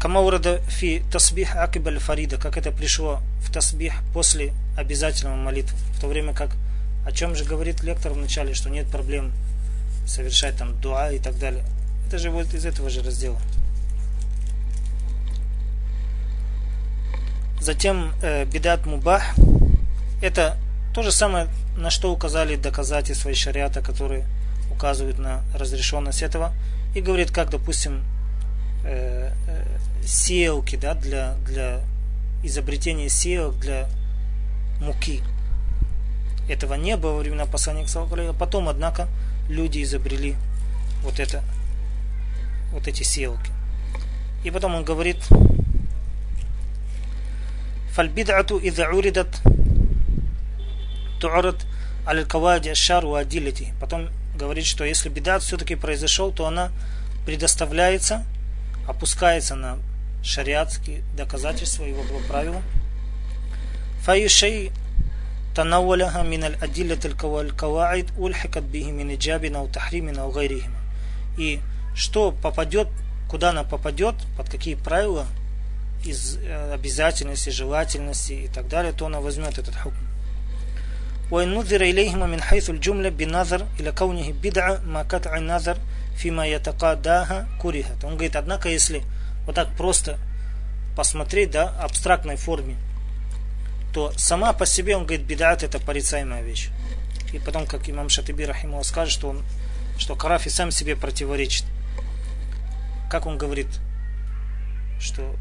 Камаурада фи тасбих акибаль фарида, как это пришло в тасбих после обязательного молитвы. В то время как, о чем же говорит лектор в начале, что нет проблем совершать там дуа и так далее. Это же вот из этого же раздела. Затем э, бедат мубах. Это то же самое, на что указали доказательства из шариата, которые указывают на разрешенность этого. И говорит, как, допустим, э, сеялки, да, для, для изобретения сеялок для муки. Этого не было во времена послания к Потом, однако, люди изобрели вот это, вот эти сеялки. И потом он говорит, فالبدعة إذا عُرِدَتْ تعرض على الكوادع الشر وأدلته потом говорит, что если беда все-таки произошел, то она предоставляется, опускается на шариатские доказательства, его правила. فأي تناولها من الأدلة والقواعد ألحقت به من إجاب أو تحريم أو غيرهما. И что попадет, куда она попадет, под какие правила из э, обязательности, желательности и так далее, то она возьмет этот хукм. وإن نظر إليهما من حيث الجملة بنظر إلى كونه بدعة ما قطع النظر فيما يتقاداها كرهت. Он говорит, однако, если вот так просто посмотреть, да, абстрактной форме, то сама по себе, он говорит, бедат это порицаемая вещь. И потом, как имам Шатиби Рахимова скажет, что, он, что Карафи сам себе противоречит. Как он говорит, что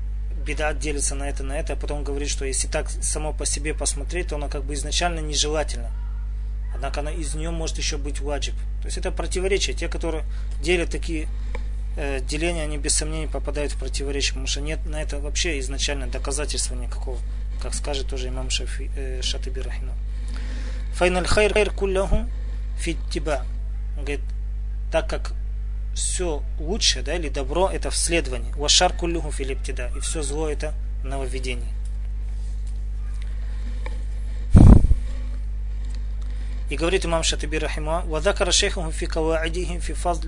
бедат делится на это, на это, а потом говорит, что если так само по себе посмотреть, то она как бы изначально нежелательна. Однако она, из нее может еще быть ваджиб. То есть это противоречие. Те, которые делят такие Э, деления, они без сомнений попадают в противоречие, потому что нет на это вообще изначально доказательства никакого, как скажет тоже имам Шафи, э, Шатиби Рахима. Файналь хайр хайр кулляху фиттиба. Он говорит, так как все лучшее, да, или добро, это вследование, следовании. Вашар куллюху филиптида. И все зло это нововведение. И говорит имам Шатиби Рахима, «Вадакара шейхуху фи каваидихим фи фазл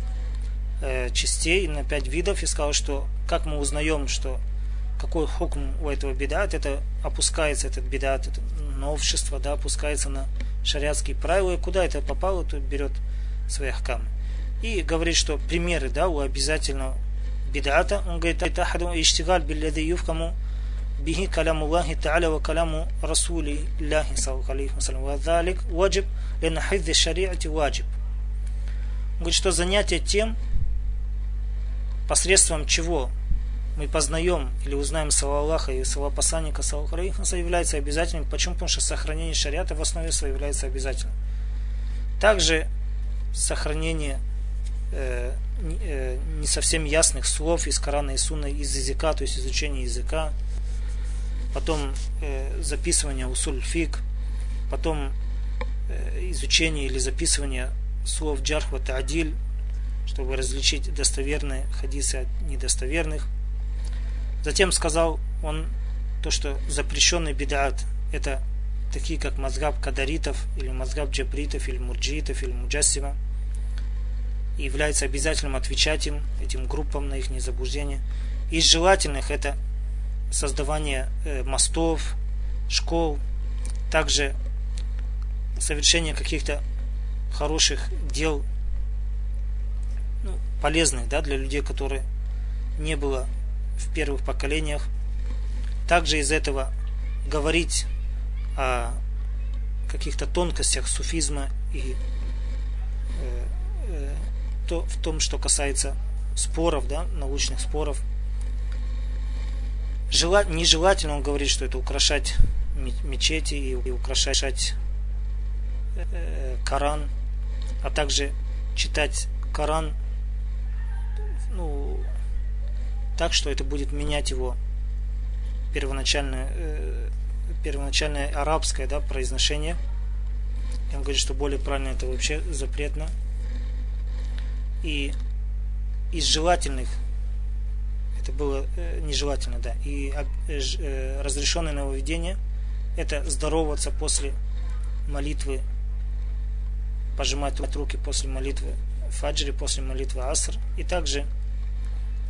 частей, на пять видов, и сказал, что как мы узнаем, что какой хукм у этого бедат, это опускается этот бедат, это новшество, да, опускается на шариатские правила, и куда это попало, то берет свои хкамы. И говорит, что примеры, да, у обязательного бедата, он говорит, это ахаду иштигаль билляди юфкаму бихи каляму Аллахи та'аля ва каляму Расули Аллахи саллаху алейхи вассалям. Ва ваджиб лена хидди шариати ваджиб. Он говорит, что занятие тем, посредством чего мы познаем или узнаем слова Аллаха и слова посланника Саллаху является обязательным. Почему? Потому что сохранение шариата в основе своей является обязательным. Также сохранение э, э, не совсем ясных слов из Корана и Сунны из языка, то есть изучение языка, потом э, записывание усуль фиг, потом э, изучение или записывание слов джархва та'адиль, чтобы различить достоверные хадисы от недостоверных – Затем сказал он то, что запрещенный бедат, это такие как мазгаб кадаритов, или мазгаб джабритов, или мурджиитов, или муджассима, и является обязательным отвечать им, этим группам на их незаблуждение. Из желательных это создавание э, мостов, школ, также совершение каких-то хороших дел, полезных да, для людей, которые не было в первых поколениях. Также из этого говорить о каких-то тонкостях суфизма и э, э, то, в том, что касается споров, да, научных споров. Жела, нежелательно он говорит, что это украшать мечети и, и украшать э, Коран, а также читать Коран ну, так, что это будет менять его первоначальное, э, первоначальное арабское да, произношение. И он говорит, что более правильно это вообще запретно. И из желательных это было э, нежелательно, да. И э, э, разрешенное нововведение это здороваться после молитвы, пожимать руки после молитвы фаджри, после молитвы аср. И также,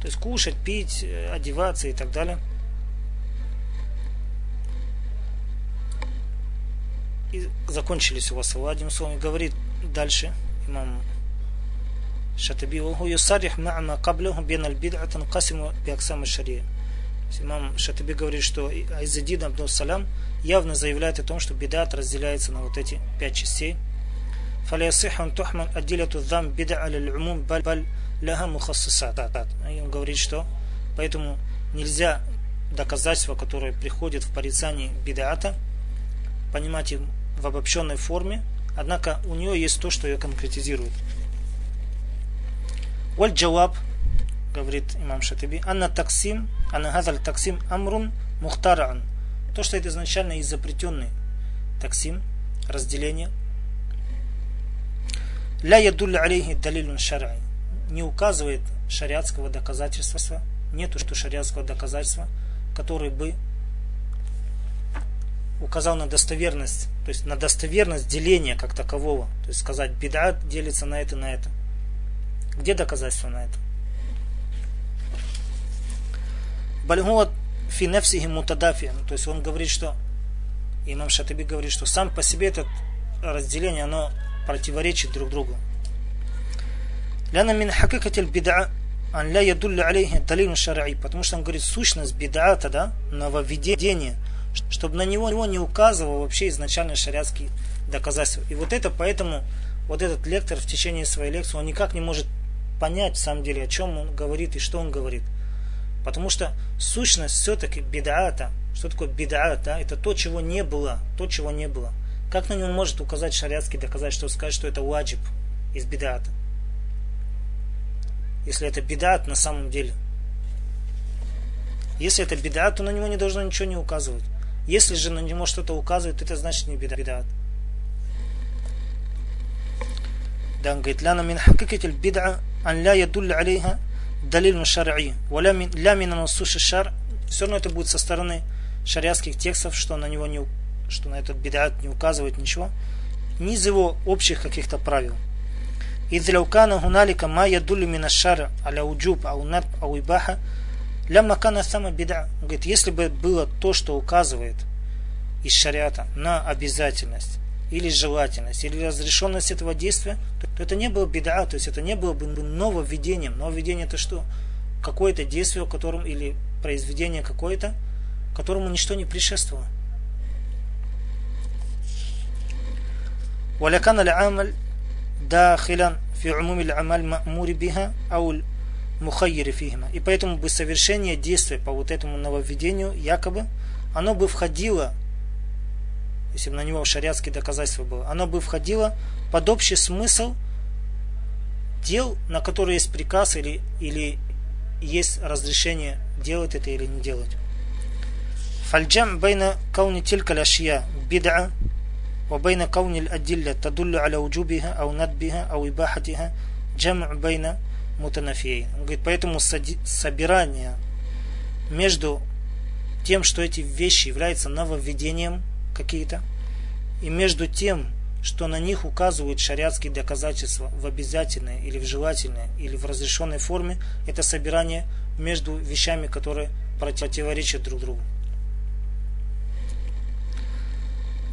то есть кушать, пить, э, одеваться и так далее. И закончились у вас Алладим словом. Говорит дальше имам Шатаби, وهو يصرح مع ما قبله بين البدعة تنقسم بأقسام الشريعة. Имам Шатаби говорит, что Айзадин Абдул Салям явно заявляет о том, что бедат разделяется на вот эти пять частей. فليصح أن تحمل أدلة الذنب بدع على العموم بل, بل ляха мухассасат. И он говорит, что поэтому нельзя доказательства, которые приходят в порицании бедата, понимать их в обобщенной форме, однако у нее есть то, что ее конкретизирует. Валь джаваб, говорит имам Шатиби, анна таксим, анна газаль таксим амрун мухтаран. То, что это изначально изобретенный таксим, разделение. Ля ядулля алейхи далилун шарай. Не указывает шариатского доказательства, нету что шариатского доказательства, который бы указал на достоверность, то есть на достоверность деления как такового. То есть сказать, беда делится на это, на это. Где доказательство на это? Бальгуат фи нефсихи мутадафи. То есть он говорит, что имам Шатаби говорит, что сам по себе это разделение, оно противоречит друг другу. Ляна мин хакикатель бида ан ля ядулля алейхи далилун шар'и. Потому что он говорит, сущность бидата, да, нововведение, чтобы на него, него не указывал вообще изначально шариатский доказательства. И вот это поэтому вот этот лектор в течение своей лекции, он никак не может понять, в самом деле, о чем он говорит и что он говорит. Потому что сущность все-таки бедаата, что такое бедаат, да, это то, чего не было, то, чего не было. Как на него может указать шариатский доказать, что сказать, что это ваджиб из бедаата? Если это бедаат на самом деле. Если это бедаат, то на него не должно ничего не указывать. Если же на него что-то указывает, это значит не бедаат. Да, он говорит, ляна мин хакикатель бид'a ан ля ядулля алейха далилун шар'и, валя ля мин насуши шар, все равно это будет со стороны шариатских текстов, что на него не, что на этот бедат не указывает ничего, ни из его общих каких-то правил. إذ لو كان هنالك ما يدل من الشرع على وجوب أو ندب أو إباحة لما كان ثم بدع говорит если бы было то что указывает из шариата на обязательность или желательность, или разрешенность этого действия, то это не было беда, то есть это не было бы нововведением. Нововведение это что? Какое-то действие, котором, или произведение какое-то, которому ничто не предшествовало. ولكان العمل داخلا في عموم الأعمال المأمور بها أو المخير فيها. И поэтому бы совершение действия по вот этому нововведению якобы оно бы входило если бы на него шариатские доказательства было, оно бы входило под общий смысл дел, на которые есть приказ или, или есть разрешение делать это или не делать. Фальджам бейна кауни тилька ляшья бид'a وبين كون الأدلة تدل على وجوبها أو ندبها أو إباحتها جمع بين متنافيين. Он говорит, поэтому собирание между тем, что эти вещи являются нововведением какие-то, и между тем, что на них указывают шариатские доказательства в обязательной или в желательной или в разрешенной форме, это собирание между вещами, которые противоречат друг другу.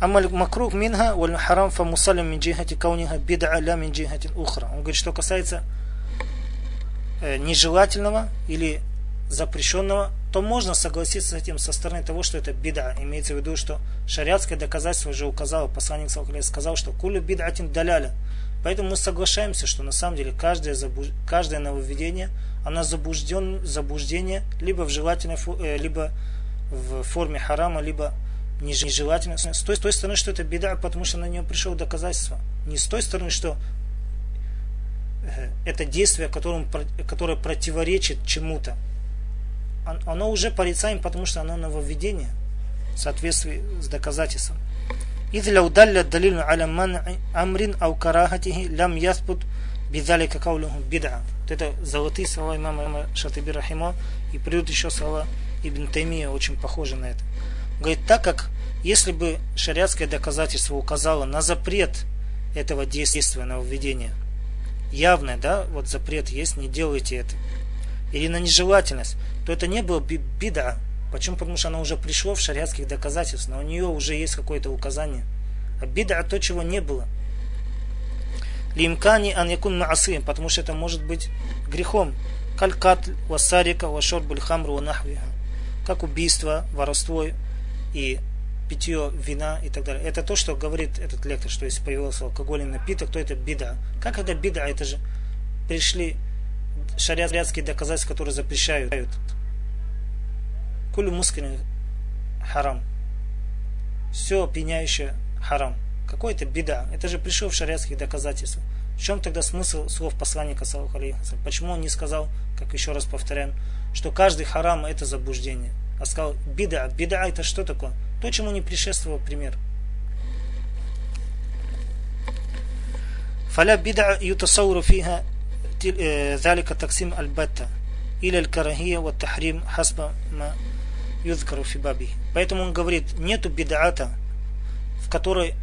Амаль макрух минха валь харам фа мусалим мин джихати кауниха бид'a ля мин джихатин ухра. Он говорит, что касается э, нежелательного или запрещенного, то можно согласиться с этим со стороны того, что это бида. Имеется в виду, что шариатское доказательство уже указало, посланник сказал, что кулю бид'атин даляля. Поэтому мы соглашаемся, что на самом деле каждое, забуж... каждое нововведение, оно заблужден... заблуждение либо в желательной, э, либо в форме харама, либо нежелательно. С той, с той стороны, что это беда, потому что на нее пришло доказательство. Не с той стороны, что э, это действие, которым, которое противоречит чему-то. Оно уже порицаем, потому что оно нововведение в соответствии с доказательством. إذ لو دل الدليل على منع أمر أو كراهته لم يثبت بذلك قوله بدعة. Это золотые слова имама Шатиби Рахима и придут еще слова Ибн Таймия, очень похожи на это. Говорит, так как если бы шариатское доказательство указало на запрет этого действия, на введение, явное, да, вот запрет есть, не делайте это, или на нежелательность, то это не было бида. Почему? Потому что она уже пришла в шариатских доказательств, но у нее уже есть какое-то указание. А бида то, чего не было. Лимкани ан якун маасием, потому что это может быть грехом. Калькат, васарика, вашорбуль хамру, ванахвиха. Как убийство, воровство и питье вина и так далее. Это то, что говорит этот лектор, что если появился алкогольный напиток, то это бида. Как это бида? Это же пришли шариатские доказательства, которые запрещают. Кулю мускин харам. Все опьяняющее харам. Какой это беда? Это же пришло в шариатских доказательствах. В чем тогда смысл слов посланника Почему он не сказал, как еще раз повторяем, что каждый харам это заблуждение? А сказал бида. Бида это что такое? То, чему не предшествовал пример. فلا بدع يتصور فيها ذلك تقسيم البتة إلى الكراهية والتحريم حسب ما يذكر في بابه. Поэтому он говорит, нету бидата, в которой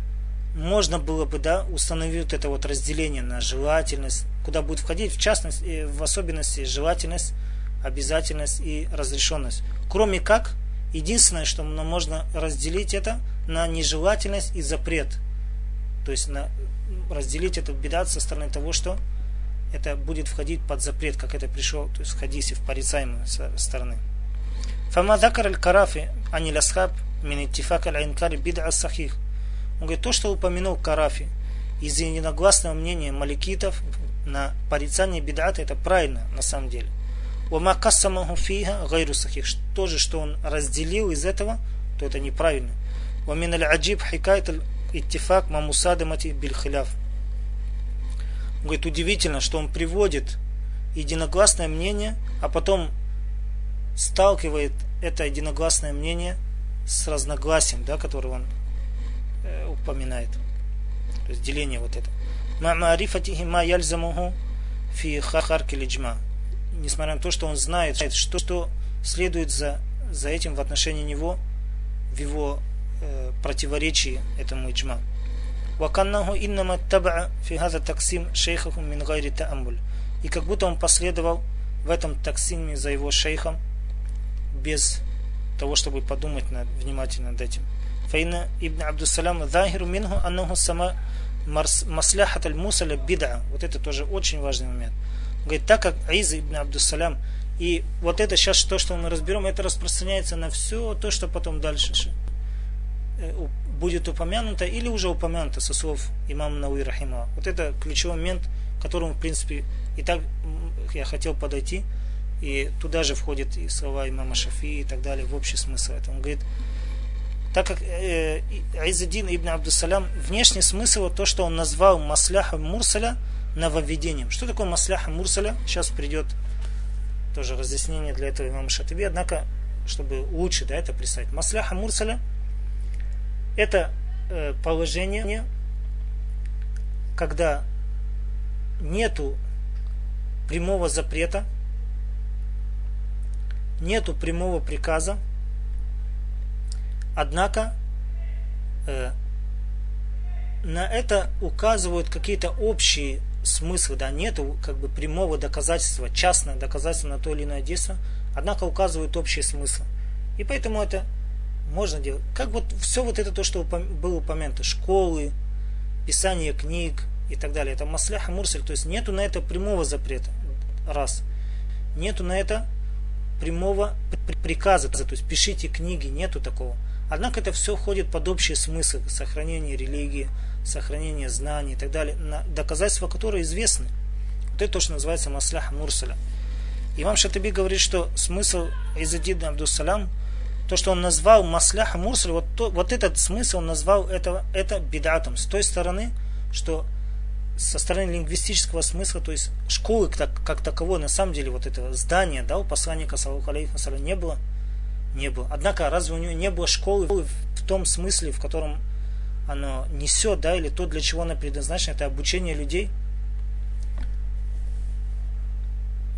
можно было бы да, установить вот это вот разделение на желательность, куда будет входить в частности, в особенности желательность, обязательность и разрешенность. Кроме как, единственное, что можно разделить это на нежелательность и запрет. То есть на, разделить этот бедат со стороны того, что это будет входить под запрет, как это пришло, то есть в хадисе, в порицаемую стороны. Фама закар аль-карафи, ани ласхаб, мин иттифак аль-инкари бид'a сахих. Он говорит, то, что упомянул Карафи, из единогласного мнения маликитов на порицание бид'ата, это правильно на самом деле. Вама кассамаху фиха гайру сахих. То же, что он разделил из этого, то это неправильно. Вамин аль-аджиб хикайт иттифак мамусадамати бильхиляф. Говорит, удивительно, что он приводит единогласное мнение, а потом сталкивает это единогласное мнение с разногласием, да, которое он э, упоминает. То есть деление вот это. Ма'марифатихи ма яльзамуху фи хахарки лиджма несмотря на то, что он знает, что, что следует за, за этим в отношении него, в его э, противоречии этому иджма. وَكَنَّهُ إِنَّمَا اتَّبَعَ فِي هَذَا تَقْسِيمْ شَيْخَهُ مِنْ غَيْرِ تَأَمُّلٍ И как будто он последовал в этом таксиме за его шейхом без того, чтобы подумать над, внимательно над этим. فإن ابن عبد السلام ظاهر منه أنه سما مصلحة الموسى بدعة. Вот это тоже очень важный момент. Говорит, так как Аиза ибн Абдуссалям, и вот это сейчас то, что мы разберем, это распространяется на все то, что потом дальше э, будет упомянуто или уже упомянуто со слов имама Науи Рахима. Вот это ключевой момент, к которому, в принципе, и так я хотел подойти, и туда же входят и слова имама Шафи и так далее, в общий смысл этого. Он говорит, так как э, Айзадин ибн Абдуссалям, внешний смысл, то, что он назвал масляха Мурсаля – нововведением. Что такое масляха мурсаля? Сейчас придет тоже разъяснение для этого имама Шатиби. Однако, чтобы лучше да, это представить. Масляха мурсаля это э, положение, когда нету прямого запрета, нету прямого приказа, Однако э, на это указывают какие-то общие смыслы, да, нету как бы прямого доказательства, частное доказательство на то или иное действие, однако указывают общие смыслы. И поэтому это можно делать. Как вот все вот это то, что было упомянуто, школы, писание книг и так далее, это масляха мурсель, то есть нету на это прямого запрета, раз. Нету на это прямого приказа, то есть пишите книги, нету такого. Однако это все входит под общий смысл сохранения религии, сохранения знаний и так далее, на доказательства которые известны. Вот это то, что называется масляха мурсаля. Имам Шатаби говорит, что смысл Изадина Абдуссалям, то, что он назвал масляха мурсаля, вот, то, вот этот смысл он назвал это, это бедатом. С той стороны, что со стороны лингвистического смысла, то есть школы как, как таковой, на самом деле вот этого здания, да, у посланника саллаху не было, не было. Однако разве у него не было школы в том смысле, в котором оно несет, да, или то, для чего оно предназначено, это обучение людей.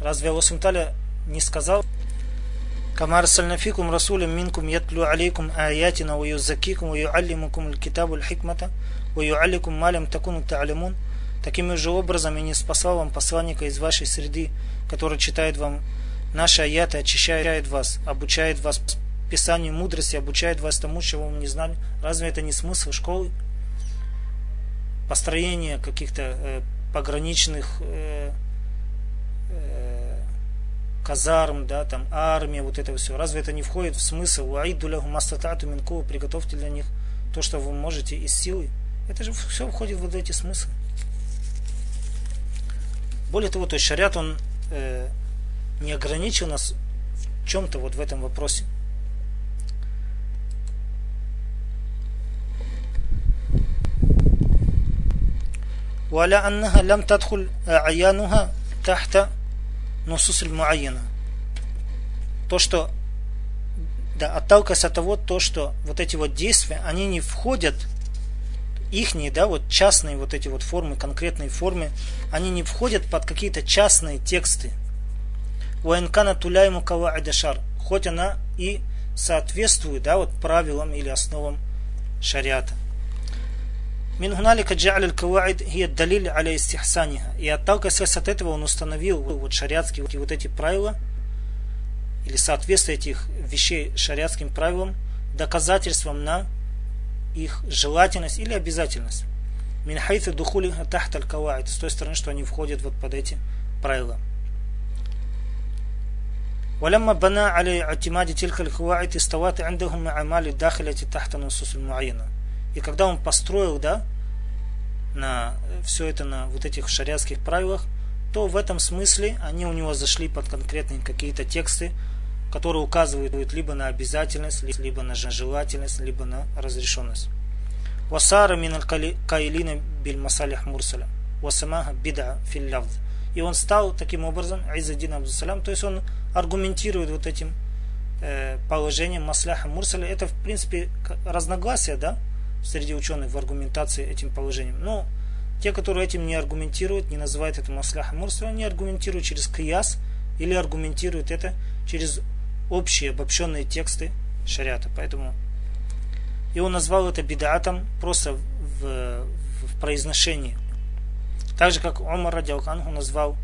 Разве Аллах Сумталя не сказал? Камар сальнафикум расулем минкум ятлю алейкум аятина ва юзакикум ва юаллимукум аль-китабу аль-хикмата ва юалликум малям такуну та'алимун. Таким же образом я не спасал вам посланника из вашей среды, который читает вам наши аяты, очищает вас, обучает вас писанию мудрости, обучает вас тому, чего вы не знали. Разве это не смысл школы? Построение каких-то э, пограничных э, э, казарм, да, там, армия, вот это все. Разве это не входит в смысл? Уаиду лягу мастатату минкова, приготовьте для них то, что вы можете из силы. Это же все входит в вот эти смыслы. Более того, то есть шариат, он э, не ограничил нас в чем-то вот в этом вопросе. وعلى أنها لم تدخل عيانها تحت نصوص المعينة то что да, отталкиваясь от того, то, что вот эти вот действия, они не входят, ихние, да, вот частные вот эти вот формы, конкретные формы, они не входят под какие-то частные тексты. Уэнкана туляйму каваидашар, хоть она и соответствует, да, вот правилам или основам шариата. Мин гуналика джа'аль аль-каваид хия далиль аля истихсаниха. И отталкиваясь от этого, он установил вот шариатские вот эти правила, или соответствие этих вещей шариатским правилам, доказательством на их желательность или обязательность. Мин хайфи духули тахт аль-каваид. С той стороны, что они входят вот под эти правила. ولما بنى على اعتماد تلك القواعد استوات عندهم أعمال الداخلة تحت النصوص المعينة и когда он построил, да, на все это на вот этих шариатских правилах, то в этом смысле они у него зашли под конкретные какие-то тексты, которые указывают либо на обязательность, либо на желательность, либо на разрешенность. Васара мин каилина биль масалих мурсаля. Васамаха бида фил И он стал таким образом, Айзадин Абдусалям, то есть он аргументирует вот этим э, положением масляха мурсаля. Это в принципе разногласия, да, среди ученых в аргументации этим положением. Но те, которые этим не аргументируют, не называют это масляха мурсаля, они аргументируют через кияс или аргументируют это через общие обобщенные тексты шариата. Поэтому и он назвал это бидаатом просто в, в, в произношении. Так же, как Умар Радиалханху назвал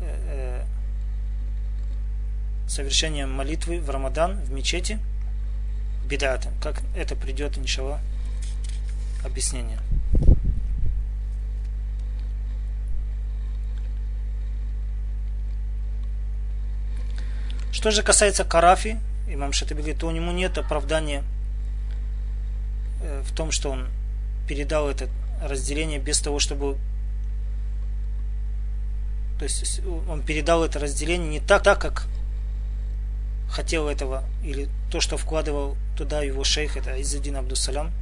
э, э, совершением молитвы в Рамадан в мечети бидатом. Как это придет, иншаллах, объяснение. Что же касается Карафи, имам Шатаби то у него нет оправдания э, в том, что он передал это разделение без того, чтобы то есть он передал это разделение не так, так как хотел этого, или то, что вкладывал туда его шейх, это Иззадин Абдусалям,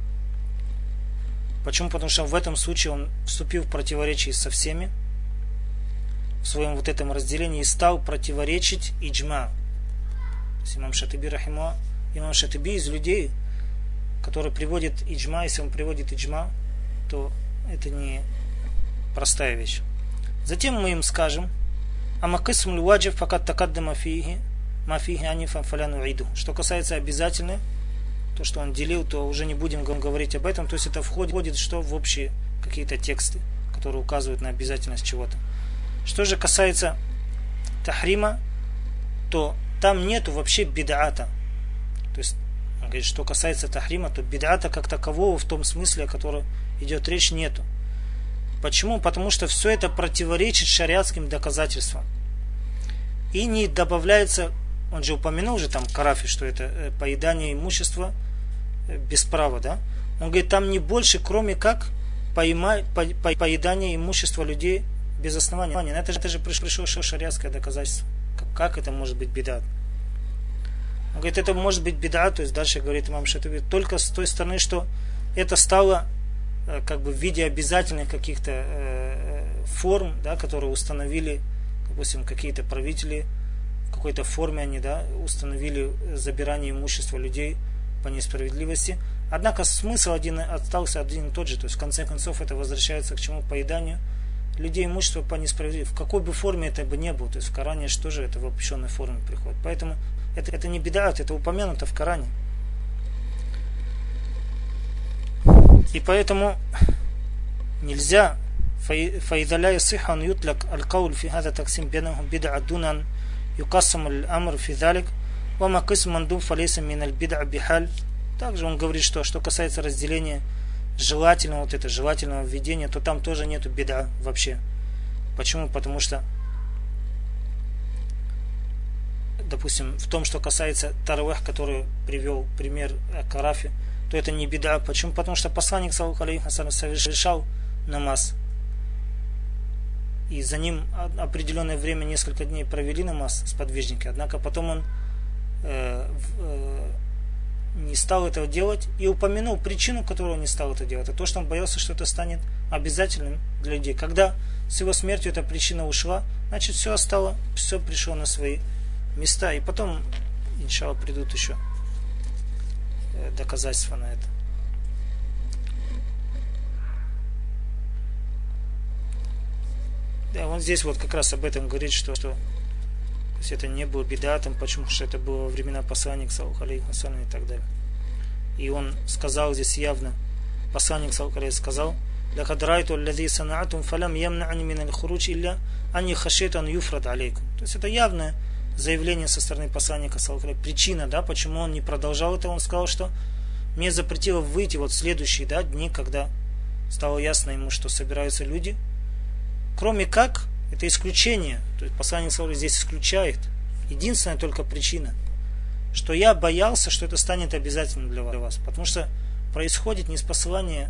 Почему? Потому что в этом случае он вступил в противоречие со всеми в своем вот этом разделении и стал противоречить иджма. Имам Шатиби Рахима, имам Шатиби из людей, который приводит иджма, если он приводит иджма, то это не простая вещь. Затем мы им скажем, Амакисм луаджив факат такаддама фихи, мафихи анифа фаляну иду. Что касается обязательной, то, что он делил, то уже не будем говорить об этом. То есть это входит что в общие какие-то тексты, которые указывают на обязательность чего-то. Что же касается тахрима, то там нету вообще бедаата. То есть, он говорит, что касается тахрима, то бедаата как такового в том смысле, о котором идет речь, нету. Почему? Потому что все это противоречит шариатским доказательствам. И не добавляется, он же упомянул уже там Карафи, что это э, поедание имущества без права, да? Он говорит, там не больше, кроме как поима, по, по, поедание имущества людей без основания. Но это же, это же пришло шариатское доказательство. Как, это может быть беда? Он говорит, это может быть беда, то есть дальше говорит имам Шатуби, только с той стороны, что это стало Э, как бы в виде обязательных каких-то э, э, форм, да, которые установили, допустим, какие-то правители, в какой-то форме они да, установили забирание имущества людей по несправедливости. Однако смысл один остался один и тот же. То есть в конце концов это возвращается к чему? Поеданию людей имущества по несправедливости. В какой бы форме это бы не было. То есть в Коране что же это в обобщенной форме приходит. Поэтому это, это не беда, это упомянуто в Коране. И поэтому нельзя فإذا لا يصح أن يطلق القول في هذا التقسيم بينهم بدعة دون أن يقسم الأمر في ذلك Вама кыс мандуб фалейса миналь бида бихаль. Также он говорит, что что касается разделения желательного, вот это желательного введения, то там тоже нету беда вообще. Почему? Потому что допустим, в том, что касается Тарвех, который привел пример Карафи, то это не беда. Почему? Потому что посланник, саллаху алейхи совершал намаз. И за ним определенное время, несколько дней провели намаз с подвижниками. Однако потом он не стал этого делать и упомянул причину, которую он не стал это делать. Это то, что он боялся, что это станет обязательным для людей. Когда с его смертью эта причина ушла, значит все остало, все пришло на свои места. И потом, иншалла, придут еще Э, доказательства на это. Да, он здесь вот как раз об этом говорит, что, что то есть это не было бедатом, почему что это было во времена посланника Салухалей и так далее. И он сказал здесь явно, посланник Салухалей сказал, لقد رأيت الذي صنعتم فلم يمنعني من الخروج إلا أني خشيت أن يفرض عليكم. То есть это явное заявление со стороны посланника Салкаля. Причина, да, почему он не продолжал это, он сказал, что мне запретило выйти вот следующие да, дни, когда стало ясно ему, что собираются люди. Кроме как, это исключение. То есть посланник Салкаля здесь исключает. Единственная только причина, что я боялся, что это станет обязательным для вас. Потому что происходит неспосылание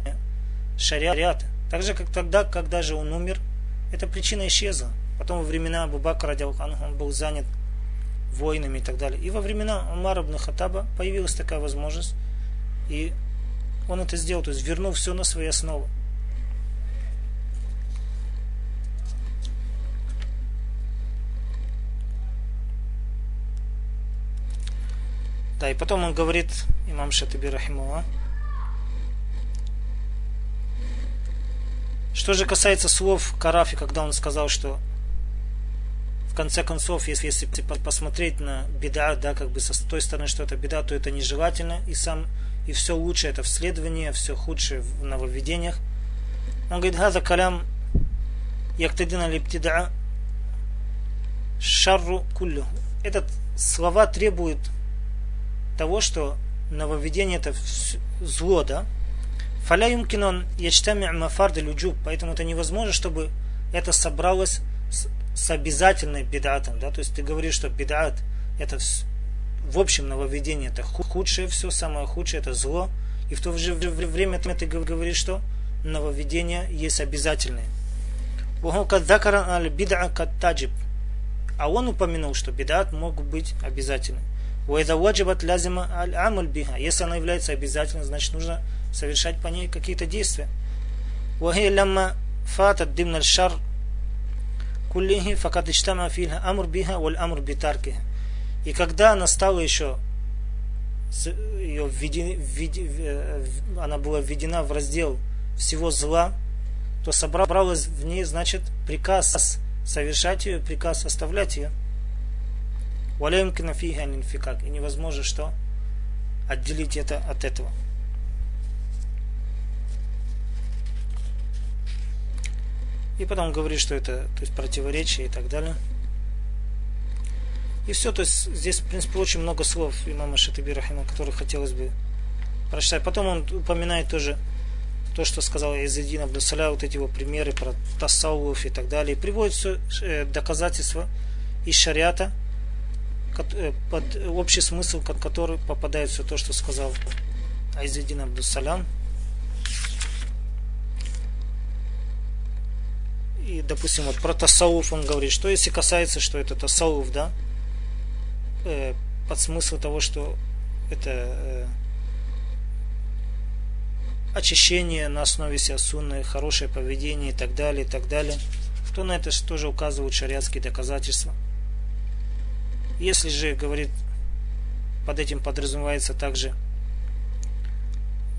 шариата. Так же, как тогда, когда же он умер, эта причина исчезла. Потом во времена Абу Бакра, он был занят войнами и так далее. И во времена Умара ибн Хатаба появилась такая возможность, и он это сделал, то есть вернул все на свои основы. Да, и потом он говорит, имам Шатаби Рахимова, что же касается слов Карафи, когда он сказал, что в конце концов, если, если посмотреть на беда, да, как бы со той стороны, что это беда, то это нежелательно, и сам, и все лучшее это вследование, все худшее в нововведениях. Он говорит, хаза калям яктадина липтида шарру куллю. Этот слова требуют того, что нововведение это зло, да? Фаля юмкинон ячтами мафарды люджуб, поэтому это невозможно, чтобы это собралось с обязательной бедатом, да, то есть ты говоришь, что бедат это в общем нововведение это худшее все, самое худшее это зло, и в то же время ты говоришь, что нововведение есть обязательное. А он упомянул, что бедат могут быть обязательны. Если она является обязательной, значит нужно совершать по ней какие-то действия. فاتت ضمن الشر куллихи факад иштама фильха амр биха валь амр битарки. И когда она стала еще ее введен, введен, э, она была введена в раздел всего зла, то собралась в ней, значит, приказ совершать ее, приказ оставлять ее. И невозможно что? отделить это от этого. И потом говорит, что это то есть, противоречие и так далее. И все, то есть здесь, в принципе, очень много слов имама Шатаби Рахима, которые хотелось бы прочитать. Потом он упоминает тоже то, что сказал Изидин Абдусаля, вот эти его примеры про Тасауф и так далее. И приводит все э, доказательства из шариата, под общий смысл, под который попадает все то, что сказал Айзидин Абдусалям. И, допустим, вот про Тасауф он говорит, что если касается, что это Тасауф, да, э, под смысл того, что это э, очищение на основе сиасунны, хорошее поведение и так далее, и так далее, то на это тоже указывают шариатские доказательства. Если же, говорит, под этим подразумевается также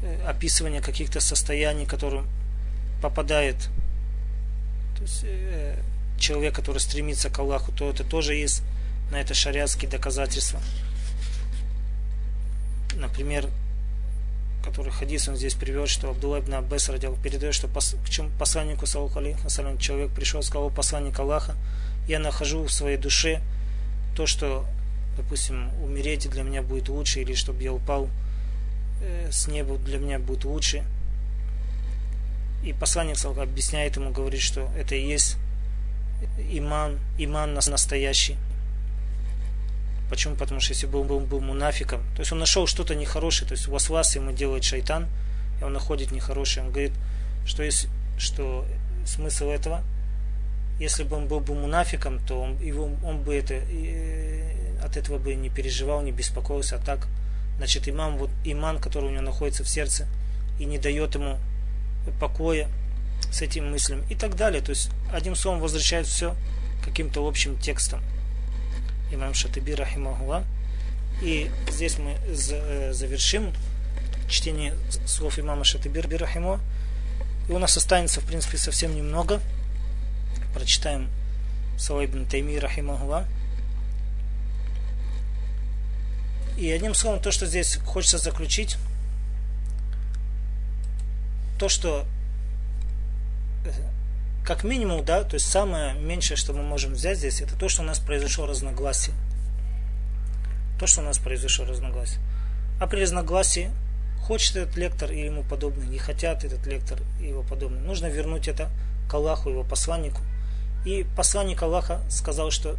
э, описывание каких-то состояний, которым попадает то есть, э, человек, который стремится к Аллаху, то это тоже есть на это шариатские доказательства. Например, который хадис он здесь привел, что Абдулла ибн Аббас радил, передает, что пос, к чему посланнику Саллаху человек пришел, сказал, посланник Аллаха, я нахожу в своей душе то, что, допустим, умереть для меня будет лучше, или чтобы я упал э, с неба для меня будет лучше. И посланник Саллаху объясняет ему, говорит, что это и есть иман, иман настоящий. Почему? Потому что если бы он был, был мунафиком, то есть он нашел что-то нехорошее, то есть вас вас ему делает шайтан, и он находит нехорошее. Он говорит, что, есть, что смысл этого, если бы он был бы мунафиком, то он, его, он бы это, э, от этого бы не переживал, не беспокоился, а так, значит, имам, вот, иман, который у него находится в сердце, и не дает ему покоя с этим мыслям и так далее. То есть, одним словом, возвращает все каким-то общим текстом имам Шатаби Рахимахула. И здесь мы э, завершим чтение слов имама Шатаби Рахимо. И у нас останется, в принципе, совсем немного. Прочитаем слова Ибн Тайми Рахимахула. И одним словом, то, что здесь хочется заключить, то, что э, как минимум, да, то есть самое меньшее, что мы можем взять здесь, это то, что у нас произошло разногласие. То, что у нас произошло разногласие. А при разногласии хочет этот лектор и ему подобный, не хотят этот лектор и его подобный. Нужно вернуть это к Аллаху, его посланнику. И посланник Аллаха сказал, что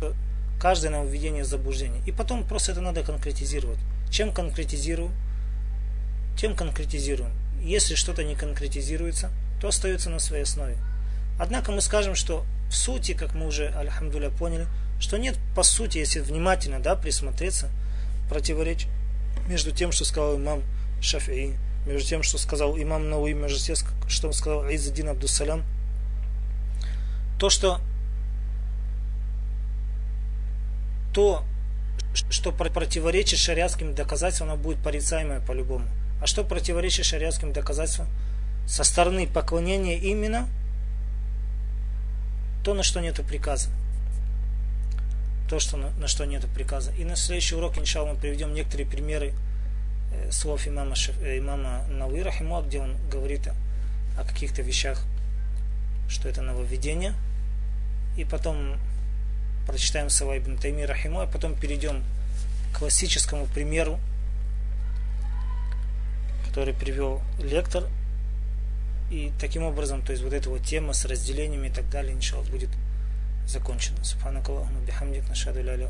каждое нововведение заблуждение. И потом просто это надо конкретизировать. Чем конкретизирую? Тем конкретизируем. Если что-то не конкретизируется, то остается на своей основе. Однако мы скажем, что в сути, как мы уже, альхамдуля, поняли, что нет, по сути, если внимательно да, присмотреться, противоречия между тем, что сказал имам Шафии, между тем, что сказал имам Науи, между тем, что сказал Изадин Абдусалям, то, что то, что противоречит шариатским доказательствам, оно будет порицаемое по-любому. А что противоречит шариатским доказательствам? Со стороны поклонения именно – то, на что нету приказа. То, что на, на что нету приказа. И на следующий урок, иншалла, мы приведем некоторые примеры э, слов имама, Шеф, э, имама Навы Рахиму, где он говорит о, о каких-то вещах, что это нововведение. И потом прочитаем слова Ибн Тайми Рахиму, а потом перейдем к классическому примеру, который привел лектор и таким образом, то есть вот эта вот тема с разделениями и так далее, иншаллах, будет закончена. Субханакаллаху бихамдик нашаду ля ля